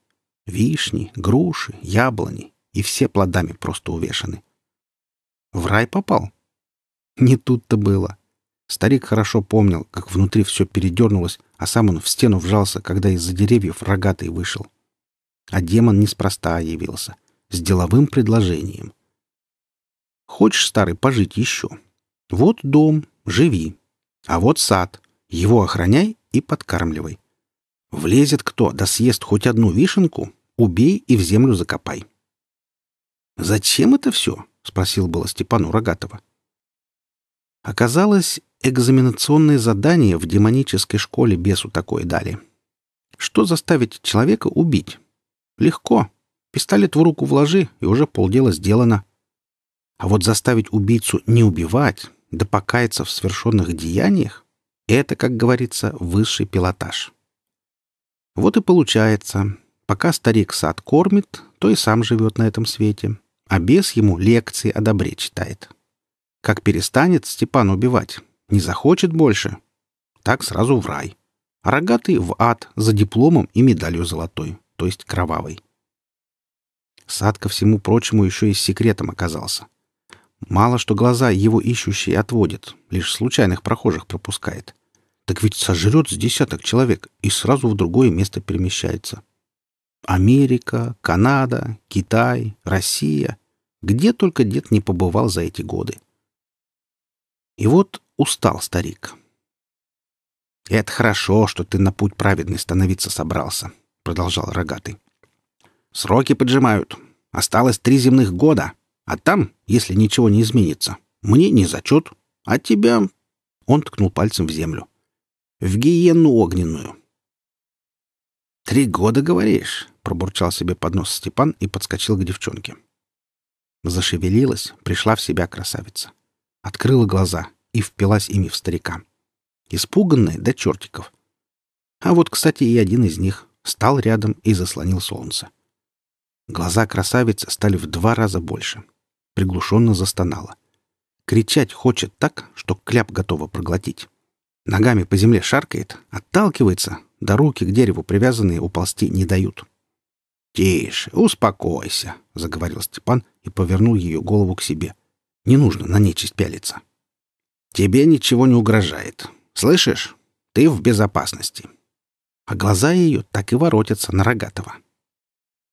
Вишни, груши, яблони. И все плодами просто увешаны. В рай попал? Не тут-то было. Старик хорошо помнил, как внутри все передернулось, а сам он в стену вжался, когда из-за деревьев рогатый вышел. А демон неспроста явился, с деловым предложением. «Хочешь, старый, пожить еще? Вот дом, живи. А вот сад, его охраняй и подкармливай. Влезет кто, да съест хоть одну вишенку, убей и в землю закопай». «Зачем это все?» — спросил было Степану Рогатова. Оказалось, экзаменационное задание в демонической школе бесу такое дали. Что заставить человека убить? Легко. Пистолет в руку вложи, и уже полдела сделано. А вот заставить убийцу не убивать, да покаяться в совершенных деяниях — это, как говорится, высший пилотаж. Вот и получается, пока старик сад кормит, то и сам живет на этом свете, а бес ему лекции о добре читает. Как перестанет Степан убивать, не захочет больше, так сразу в рай. А рогатый в ад за дипломом и медалью золотой, то есть кровавой. Сад, ко всему прочему, еще и секретом оказался. Мало что глаза его ищущие отводят, лишь случайных прохожих пропускает. Так ведь сожрет с десяток человек и сразу в другое место перемещается. Америка, Канада, Китай, Россия. Где только дед не побывал за эти годы. И вот устал старик. «Это хорошо, что ты на путь праведный становиться собрался», — продолжал Рогатый. «Сроки поджимают. Осталось три земных года. А там, если ничего не изменится, мне не зачет, а тебя...» Он ткнул пальцем в землю. «В гиену огненную». «Три года, говоришь?» — пробурчал себе под нос Степан и подскочил к девчонке. Зашевелилась, пришла в себя красавица. Открыла глаза и впилась ими в старика. Испуганная до чертиков. А вот, кстати, и один из них стал рядом и заслонил солнце. Глаза красавицы стали в два раза больше. Приглушенно застонала. Кричать хочет так, что кляп готова проглотить. Ногами по земле шаркает, отталкивается, да руки к дереву привязанные уползти не дают. «Тише, успокойся», — заговорил Степан и повернул ее голову к себе. «Не нужно на нечисть пялиться. Тебе ничего не угрожает. Слышишь? Ты в безопасности». А глаза ее так и воротятся на Рогатого.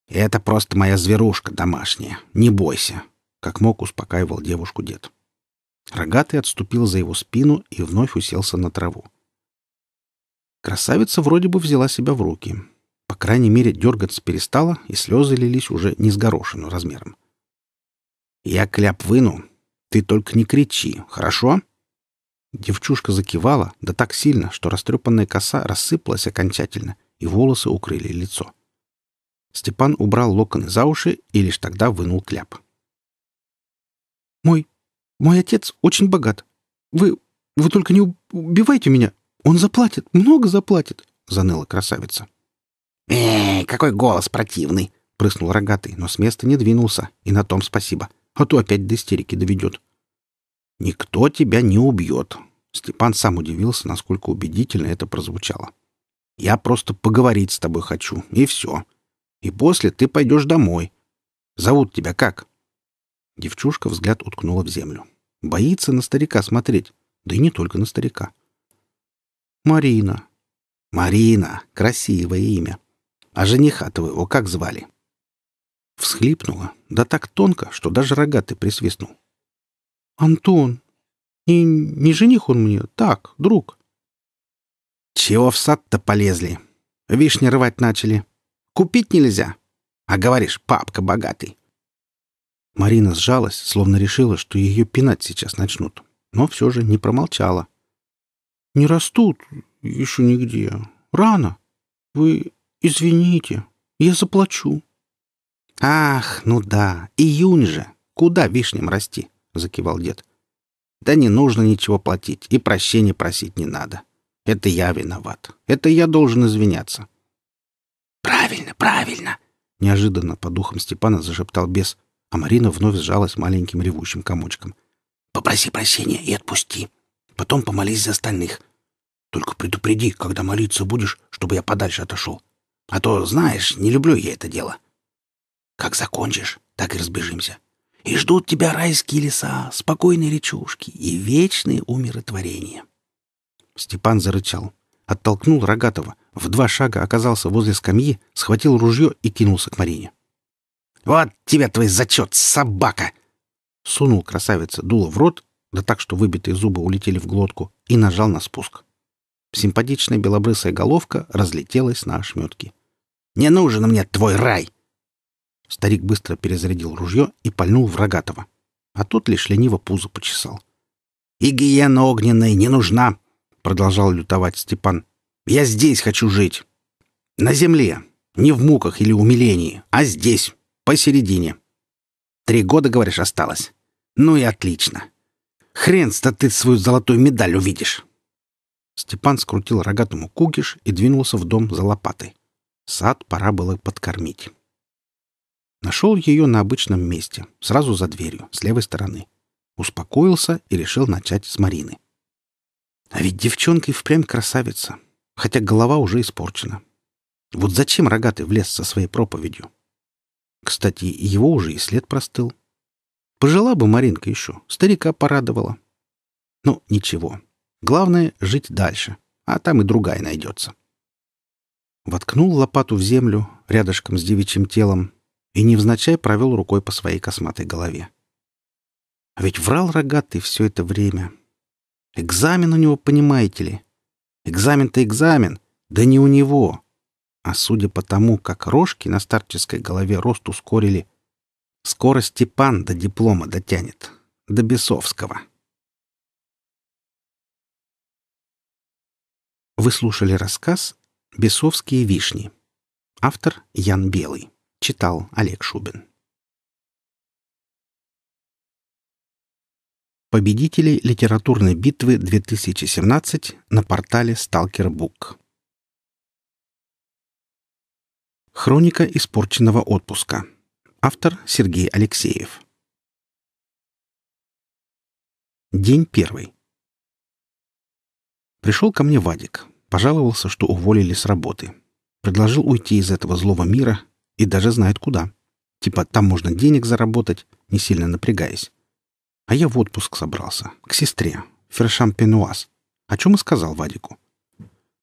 «Это просто моя зверушка домашняя. Не бойся», — как мог успокаивал девушку дед. Рогатый отступил за его спину и вновь уселся на траву. Красавица вроде бы взяла себя в руки. По крайней мере, дергаться перестала, и слезы лились уже не с горошину размером. «Я кляп выну. Ты только не кричи, хорошо?» Девчушка закивала, да так сильно, что растрепанная коса рассыпалась окончательно, и волосы укрыли лицо. Степан убрал локоны за уши и лишь тогда вынул кляп. «Мой... мой отец очень богат. Вы... вы только не убивайте меня. Он заплатит, много заплатит», — заныла красавица. «Эй, какой голос противный!» — прыснул рогатый, но с места не двинулся, и на том спасибо, а то опять до истерики доведет. «Никто тебя не убьет», — Степан сам удивился, насколько убедительно это прозвучало. «Я просто поговорить с тобой хочу, и все. И после ты пойдешь домой. Зовут тебя как?» Девчушка взгляд уткнула в землю. Боится на старика смотреть. Да и не только на старика. «Марина». «Марина. Красивое имя. А жениха твоего как звали?» Всхлипнула, да так тонко, что даже рогатый присвистнул. «Антон. И не жених он мне, так, друг». «Чего в сад-то полезли? Вишни рвать начали. Купить нельзя. А говоришь, папка богатый». Марина сжалась, словно решила, что ее пинать сейчас начнут, но все же не промолчала. «Не растут еще нигде. Рано. Вы извините, я заплачу». «Ах, ну да, июнь же. Куда вишням расти?» — закивал дед. «Да не нужно ничего платить, и прощения просить не надо. Это я виноват. Это я должен извиняться». «Правильно, правильно!» — неожиданно по духам Степана зашептал бес, а Марина вновь сжалась маленьким ревущим комочком. «Попроси прощения и отпусти. Потом помолись за остальных. Только предупреди, когда молиться будешь, чтобы я подальше отошел. А то, знаешь, не люблю я это дело. Как закончишь, так и разбежимся. И ждут тебя райские леса, спокойные речушки и вечные умиротворения». Степан зарычал, оттолкнул Рогатого, в два шага оказался возле скамьи, схватил ружье и кинулся к Марине. «Вот тебе твой зачет, собака!» Сунул красавица дуло в рот, да так, что выбитые зубы улетели в глотку, и нажал на спуск. Симпатичная белобрысая головка разлетелась на ошметки. «Не нужен мне твой рай!» Старик быстро перезарядил ружье и пальнул в Рогатого, а тот лишь лениво пузо почесал. «И гиена огненная не нужна!» — продолжал лютовать Степан. «Я здесь хочу жить!» На земле. Не в муках или умилении, а здесь, посередине. Три года, говоришь, осталось? Ну и отлично. Хрен-то ты свою золотую медаль увидишь. Степан скрутил рогатому кугиш и двинулся в дом за лопатой. Сад пора было подкормить. Нашел ее на обычном месте, сразу за дверью, с левой стороны. Успокоился и решил начать с Марины. А ведь девчонка и впрямь красавица, хотя голова уже испорчена. Вот зачем рогатый влез со своей проповедью? Кстати, его уже и след простыл. Пожила бы Маринка еще, старика порадовала. Ну, ничего. Главное — жить дальше, а там и другая найдется. Воткнул лопату в землю рядышком с девичьим телом и невзначай провел рукой по своей косматой голове. А ведь врал рогатый все это время. Экзамен у него, понимаете ли? Экзамен-то экзамен, да не у него. А судя по тому, как рожки на старческой голове рост ускорили, скоро Степан до диплома дотянет, до Бесовского. Вы слушали рассказ «Бесовские вишни». Автор Ян Белый. Читал Олег Шубин. Победители литературной битвы 2017 на портале Stalker Book. Хроника испорченного отпуска. Автор Сергей Алексеев. День первый. Пришел ко мне Вадик. Пожаловался, что уволили с работы. Предложил уйти из этого злого мира и даже знает куда. Типа там можно денег заработать, не сильно напрягаясь. А я в отпуск собрался. К сестре. Фершам-Пенуаз. О чем и сказал Вадику.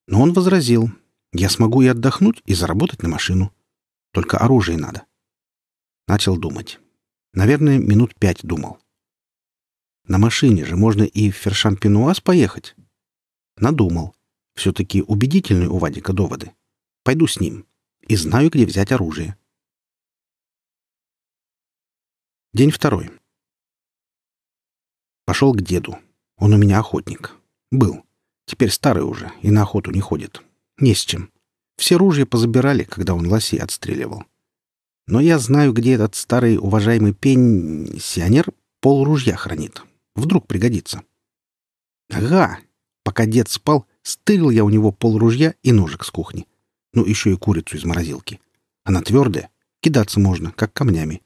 Но он возразил. Я смогу и отдохнуть, и заработать на машину. Только оружие надо. Начал думать. Наверное, минут пять думал. На машине же можно и в Фершам-Пенуаз поехать. Надумал. Все-таки убедительные у Вадика доводы. Пойду с ним. И знаю, где взять оружие. День второй. Пошел к деду. Он у меня охотник. Был. Теперь старый уже и на охоту не ходит. Не с чем. Все ружья позабирали, когда он лосей отстреливал. Но я знаю, где этот старый уважаемый пенсионер пол ружья хранит. Вдруг пригодится. Ага, пока дед спал, стырил я у него пол ружья и ножик с кухни. Ну, еще и курицу из морозилки. Она твердая, кидаться можно, как камнями.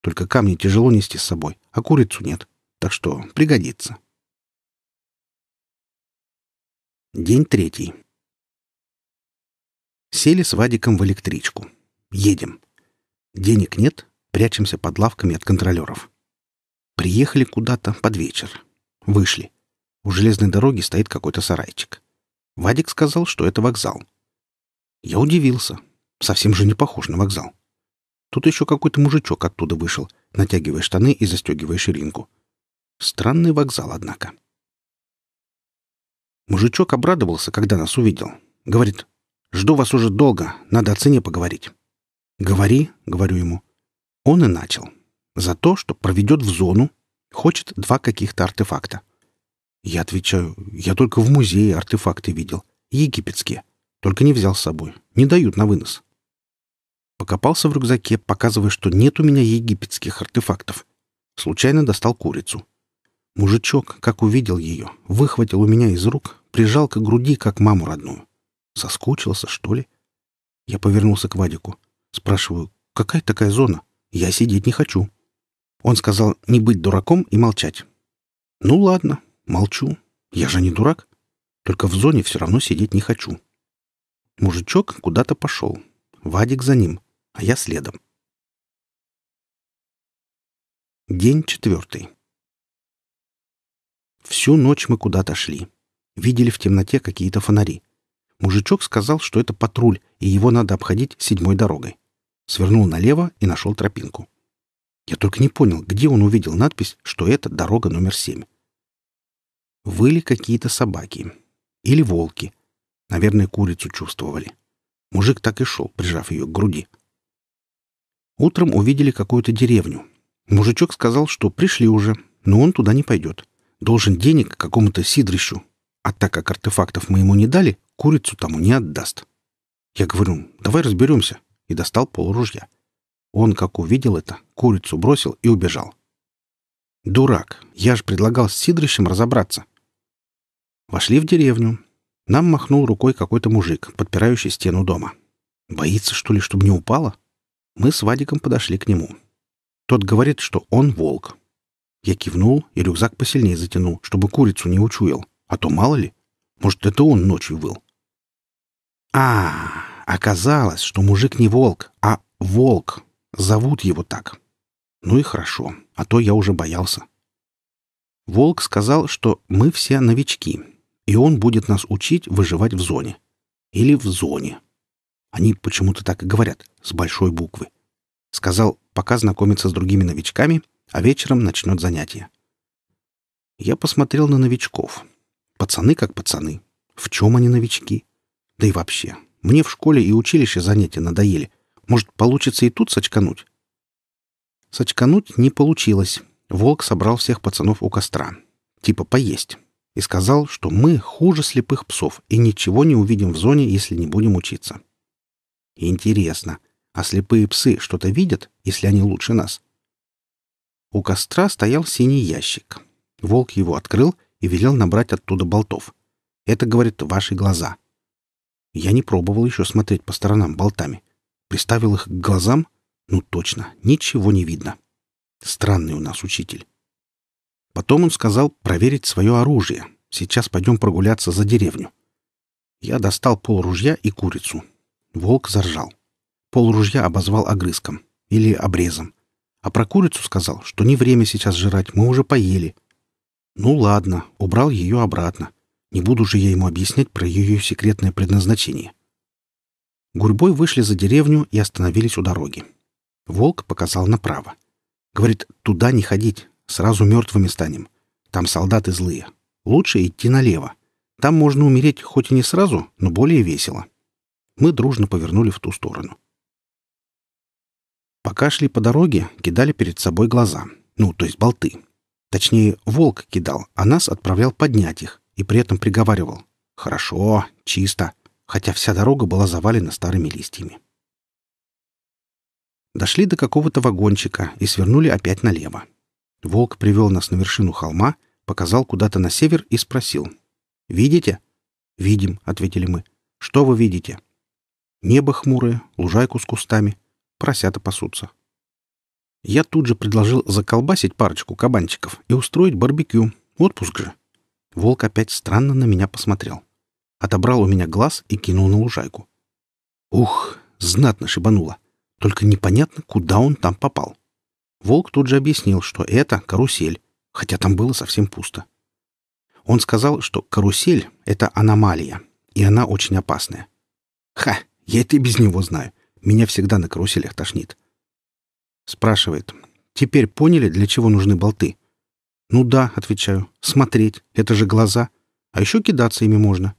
Только камни тяжело нести с собой, а курицу нет так что пригодится. День третий. Сели с Вадиком в электричку. Едем. Денег нет, прячемся под лавками от контролеров. Приехали куда-то под вечер. Вышли. У железной дороги стоит какой-то сарайчик. Вадик сказал, что это вокзал. Я удивился. Совсем же не похож на вокзал. Тут еще какой-то мужичок оттуда вышел, натягивая штаны и застегивая ширинку. Странный вокзал, однако. Мужичок обрадовался, когда нас увидел. Говорит, «Жду вас уже долго, надо о цене поговорить». «Говори», — говорю ему. Он и начал. За то, что проведет в зону, хочет два каких-то артефакта. Я отвечаю, я только в музее артефакты видел. Египетские. Только не взял с собой. Не дают на вынос. Покопался в рюкзаке, показывая, что нет у меня египетских артефактов. Случайно достал курицу. Мужичок, как увидел ее, выхватил у меня из рук, прижал к груди, как маму родную. Соскучился, что ли? Я повернулся к Вадику. Спрашиваю, какая такая зона? Я сидеть не хочу. Он сказал не быть дураком и молчать. Ну ладно, молчу. Я же не дурак. Только в зоне все равно сидеть не хочу. Мужичок куда-то пошел. Вадик за ним, а я следом. День четвертый. Всю ночь мы куда-то шли. Видели в темноте какие-то фонари. Мужичок сказал, что это патруль, и его надо обходить седьмой дорогой. Свернул налево и нашел тропинку. Я только не понял, где он увидел надпись, что это дорога номер семь. Выли какие-то собаки. Или волки. Наверное, курицу чувствовали. Мужик так и шел, прижав ее к груди. Утром увидели какую-то деревню. Мужичок сказал, что пришли уже, но он туда не пойдет. Должен денег какому-то сидрищу. А так как артефактов мы ему не дали, курицу тому не отдаст. Я говорю, давай разберемся, и достал полуружья. Он, как увидел это, курицу бросил и убежал. Дурак, я же предлагал с Сидрищем разобраться. Вошли в деревню. Нам махнул рукой какой-то мужик, подпирающий стену дома. Боится, что ли, чтобы не упало? Мы с Вадиком подошли к нему. Тот говорит, что он волк. Я кивнул и рюкзак посильнее затянул, чтобы курицу не учуял. А то мало ли, может, это он ночью выл. А, оказалось, что мужик не волк, а волк. Зовут его так. Ну и хорошо, а то я уже боялся. Волк сказал, что мы все новички, и он будет нас учить выживать в зоне. Или в зоне. Они почему-то так и говорят, с большой буквы. Сказал, пока знакомится с другими новичками, а вечером начнет занятия. Я посмотрел на новичков. Пацаны как пацаны. В чем они новички? Да и вообще, мне в школе и училище занятия надоели. Может, получится и тут сочкануть? Сочкануть не получилось. Волк собрал всех пацанов у костра. Типа поесть. И сказал, что мы хуже слепых псов и ничего не увидим в зоне, если не будем учиться. Интересно, а слепые псы что-то видят, если они лучше нас? У костра стоял синий ящик. Волк его открыл и велел набрать оттуда болтов. Это, говорит, ваши глаза. Я не пробовал еще смотреть по сторонам болтами. Приставил их к глазам. Ну точно, ничего не видно. Странный у нас учитель. Потом он сказал проверить свое оружие. Сейчас пойдем прогуляться за деревню. Я достал пол ружья и курицу. Волк заржал. Пол ружья обозвал огрызком или обрезом. А про курицу сказал, что не время сейчас жрать, мы уже поели. Ну ладно, убрал ее обратно. Не буду же я ему объяснять про ее секретное предназначение. Гурьбой вышли за деревню и остановились у дороги. Волк показал направо. Говорит, туда не ходить, сразу мертвыми станем. Там солдаты злые. Лучше идти налево. Там можно умереть хоть и не сразу, но более весело. Мы дружно повернули в ту сторону. Пока шли по дороге, кидали перед собой глаза. Ну, то есть болты. Точнее, волк кидал, а нас отправлял поднять их и при этом приговаривал. «Хорошо, чисто», хотя вся дорога была завалена старыми листьями. Дошли до какого-то вагончика и свернули опять налево. Волк привел нас на вершину холма, показал куда-то на север и спросил. «Видите?» «Видим», — ответили мы. «Что вы видите?» «Небо хмурое, лужайку с кустами. Поросята пасутся». Я тут же предложил заколбасить парочку кабанчиков и устроить барбекю. Отпуск же. Волк опять странно на меня посмотрел. Отобрал у меня глаз и кинул на лужайку. Ух, знатно шибануло. Только непонятно, куда он там попал. Волк тут же объяснил, что это карусель, хотя там было совсем пусто. Он сказал, что карусель — это аномалия, и она очень опасная. Ха, я это и без него знаю. Меня всегда на каруселях тошнит. Спрашивает. «Теперь поняли, для чего нужны болты?» «Ну да», — отвечаю. «Смотреть. Это же глаза. А еще кидаться ими можно».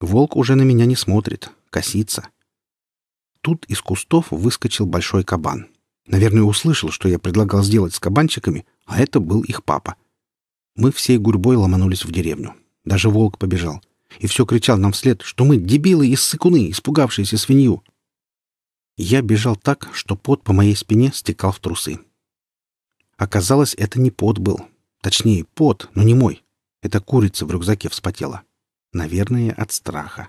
Волк уже на меня не смотрит. Косится. Тут из кустов выскочил большой кабан. Наверное, услышал, что я предлагал сделать с кабанчиками, а это был их папа. Мы всей гурьбой ломанулись в деревню. Даже волк побежал. И все кричал нам вслед, что мы дебилы и ссыкуны, испугавшиеся свинью. Я бежал так, что пот по моей спине стекал в трусы. Оказалось, это не пот был. Точнее, пот, но не мой. Это курица в рюкзаке вспотела. Наверное, от страха.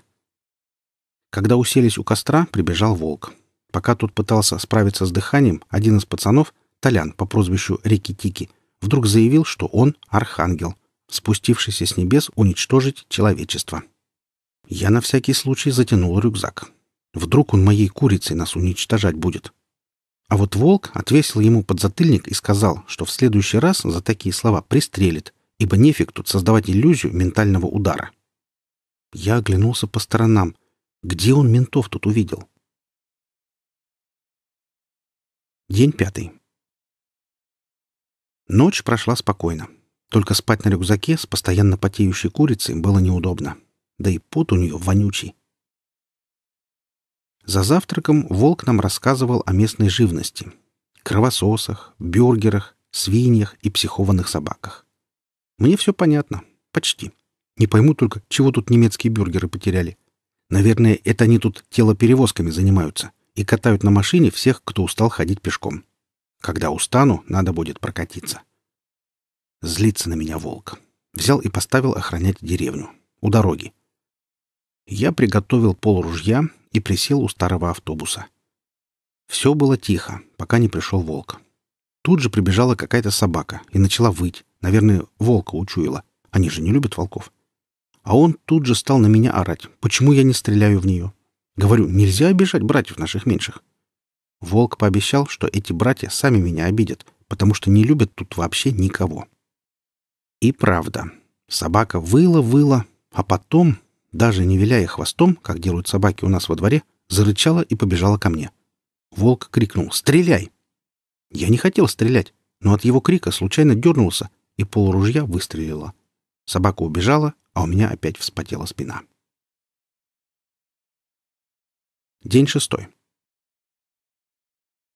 Когда уселись у костра, прибежал волк. Пока тот пытался справиться с дыханием, один из пацанов, Толян по прозвищу Рики-Тики, вдруг заявил, что он архангел, спустившийся с небес уничтожить человечество. Я на всякий случай затянул рюкзак. Вдруг он моей курицей нас уничтожать будет. А вот волк отвесил ему подзатыльник и сказал, что в следующий раз за такие слова пристрелит, ибо нефиг тут создавать иллюзию ментального удара. Я оглянулся по сторонам. Где он ментов тут увидел? День пятый. Ночь прошла спокойно. Только спать на рюкзаке с постоянно потеющей курицей было неудобно. Да и пот у нее вонючий. За завтраком Волк нам рассказывал о местной живности. Кровососах, бюргерах, свиньях и психованных собаках. Мне все понятно. Почти. Не пойму только, чего тут немецкие бюргеры потеряли. Наверное, это они тут телоперевозками занимаются и катают на машине всех, кто устал ходить пешком. Когда устану, надо будет прокатиться. Злится на меня волк. Взял и поставил охранять деревню. У дороги. Я приготовил пол ружья и присел у старого автобуса. Все было тихо, пока не пришел волк. Тут же прибежала какая-то собака и начала выть. Наверное, волка учуяла. Они же не любят волков. А он тут же стал на меня орать. Почему я не стреляю в нее? Говорю, нельзя обижать братьев наших меньших. Волк пообещал, что эти братья сами меня обидят, потому что не любят тут вообще никого. И правда. Собака выла-выла, а потом, даже не виляя хвостом, как делают собаки у нас во дворе, зарычала и побежала ко мне. Волк крикнул «Стреляй!». Я не хотел стрелять, но от его крика случайно дернулся, и полуружья выстрелила. Собака убежала, а у меня опять вспотела спина. День шестой.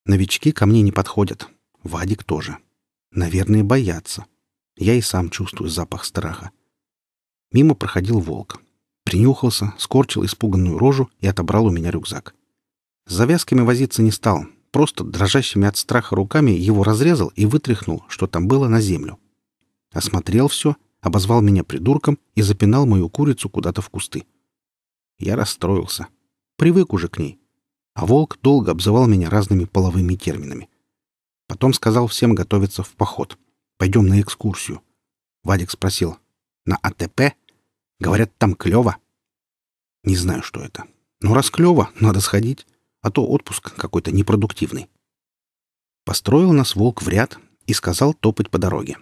Новички ко мне не подходят. Вадик тоже. Наверное, боятся. Я и сам чувствую запах страха. Мимо проходил волк. Принюхался, скорчил испуганную рожу и отобрал у меня рюкзак. С завязками возиться не стал, просто дрожащими от страха руками его разрезал и вытряхнул, что там было, на землю. Осмотрел все, обозвал меня придурком и запинал мою курицу куда-то в кусты. Я расстроился. Привык уже к ней. А волк долго обзывал меня разными половыми терминами. Потом сказал всем готовиться в поход. Пойдем на экскурсию. Вадик спросил. На АТП? Говорят, там клево. Не знаю, что это. Но раз клево, надо сходить а то отпуск какой-то непродуктивный. Построил нас волк в ряд и сказал топать по дороге.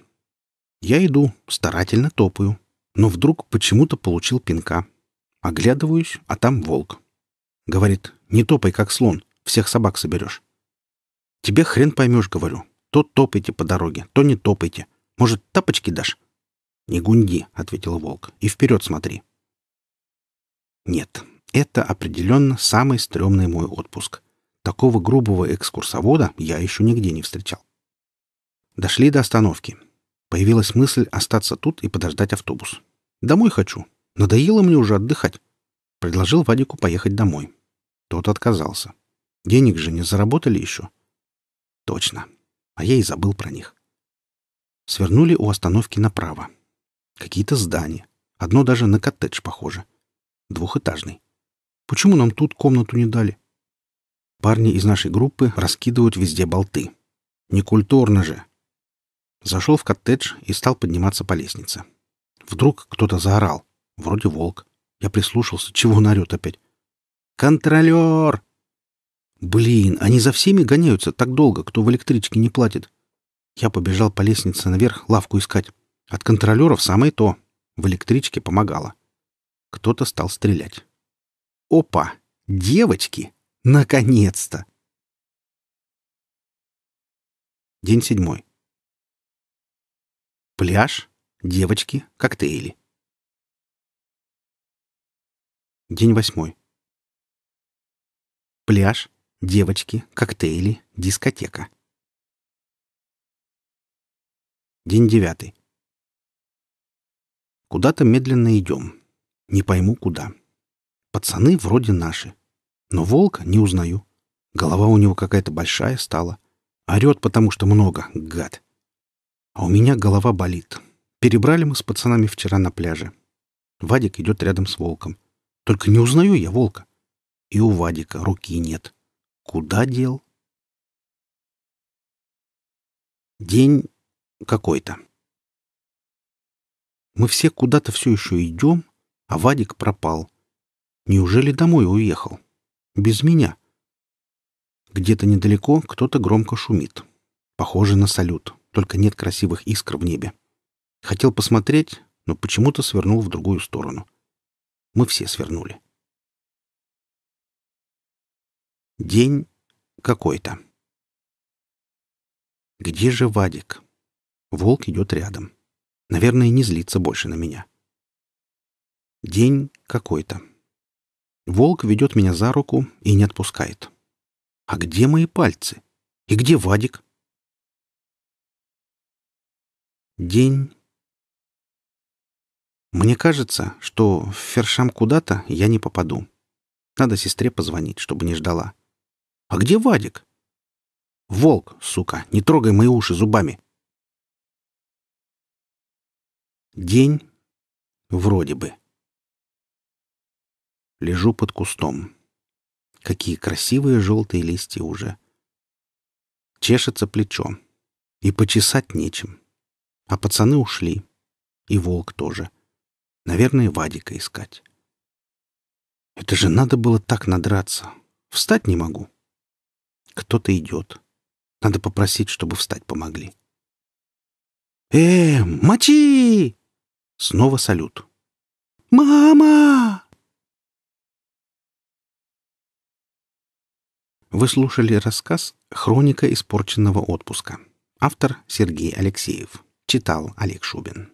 Я иду, старательно топаю, но вдруг почему-то получил пинка. Оглядываюсь, а там волк. Говорит, не топай, как слон, всех собак соберешь. Тебе хрен поймешь, говорю. То топайте по дороге, то не топайте. Может, тапочки дашь? Не гунди, — ответил волк, — и вперед смотри. Нет, это определенно самый стрёмный мой отпуск. Такого грубого экскурсовода я еще нигде не встречал. Дошли до остановки. Появилась мысль остаться тут и подождать автобус. Домой хочу. Надоело мне уже отдыхать. Предложил Вадику поехать домой. Тот отказался. Денег же не заработали еще. Точно. А я и забыл про них. Свернули у остановки направо. Какие-то здания. Одно даже на коттедж похоже. Двухэтажный. Почему нам тут комнату не дали? Парни из нашей группы раскидывают везде болты. Некультурно же. Зашел в коттедж и стал подниматься по лестнице. Вдруг кто-то заорал. Вроде волк. Я прислушался. Чего он орет опять? «Контролер!» Блин, они за всеми гоняются так долго, кто в электричке не платит. Я побежал по лестнице наверх лавку искать. От контролеров самое то. В электричке помогало. Кто-то стал стрелять. Опа! Девочки! Наконец-то! День седьмой. Пляж, девочки, коктейли. День восьмой. Пляж, девочки, коктейли, дискотека. День девятый. Куда-то медленно идем. Не пойму, куда. Пацаны вроде наши. Но волка не узнаю. Голова у него какая-то большая стала. Орет, потому что много, гад. А у меня голова болит. Перебрали мы с пацанами вчера на пляже. Вадик идет рядом с волком. Только не узнаю я волка. И у Вадика руки нет. Куда дел? День какой-то. Мы все куда-то все еще идем, а Вадик пропал. Неужели домой уехал? Без меня? Где-то недалеко кто-то громко шумит. Похоже на салют, только нет красивых искр в небе. Хотел посмотреть, но почему-то свернул в другую сторону. Мы все свернули. День какой-то. Где же Вадик? Волк идет рядом. Наверное, не злится больше на меня. День какой-то. Волк ведет меня за руку и не отпускает. А где мои пальцы? И где Вадик? День. Мне кажется, что в Фершам куда-то я не попаду. Надо сестре позвонить, чтобы не ждала. А где Вадик? Волк, сука, не трогай мои уши зубами. День вроде бы. Лежу под кустом. Какие красивые желтые листья уже. Чешется плечо. И почесать нечем. А пацаны ушли. И волк тоже. Наверное, Вадика искать. Это же надо было так надраться. Встать не могу. Кто-то идет. Надо попросить, чтобы встать помогли. «Э, мочи!» Снова салют. «Мама!» Вы слушали рассказ «Хроника испорченного отпуска». Автор Сергей Алексеев. Читал Олег Шубин.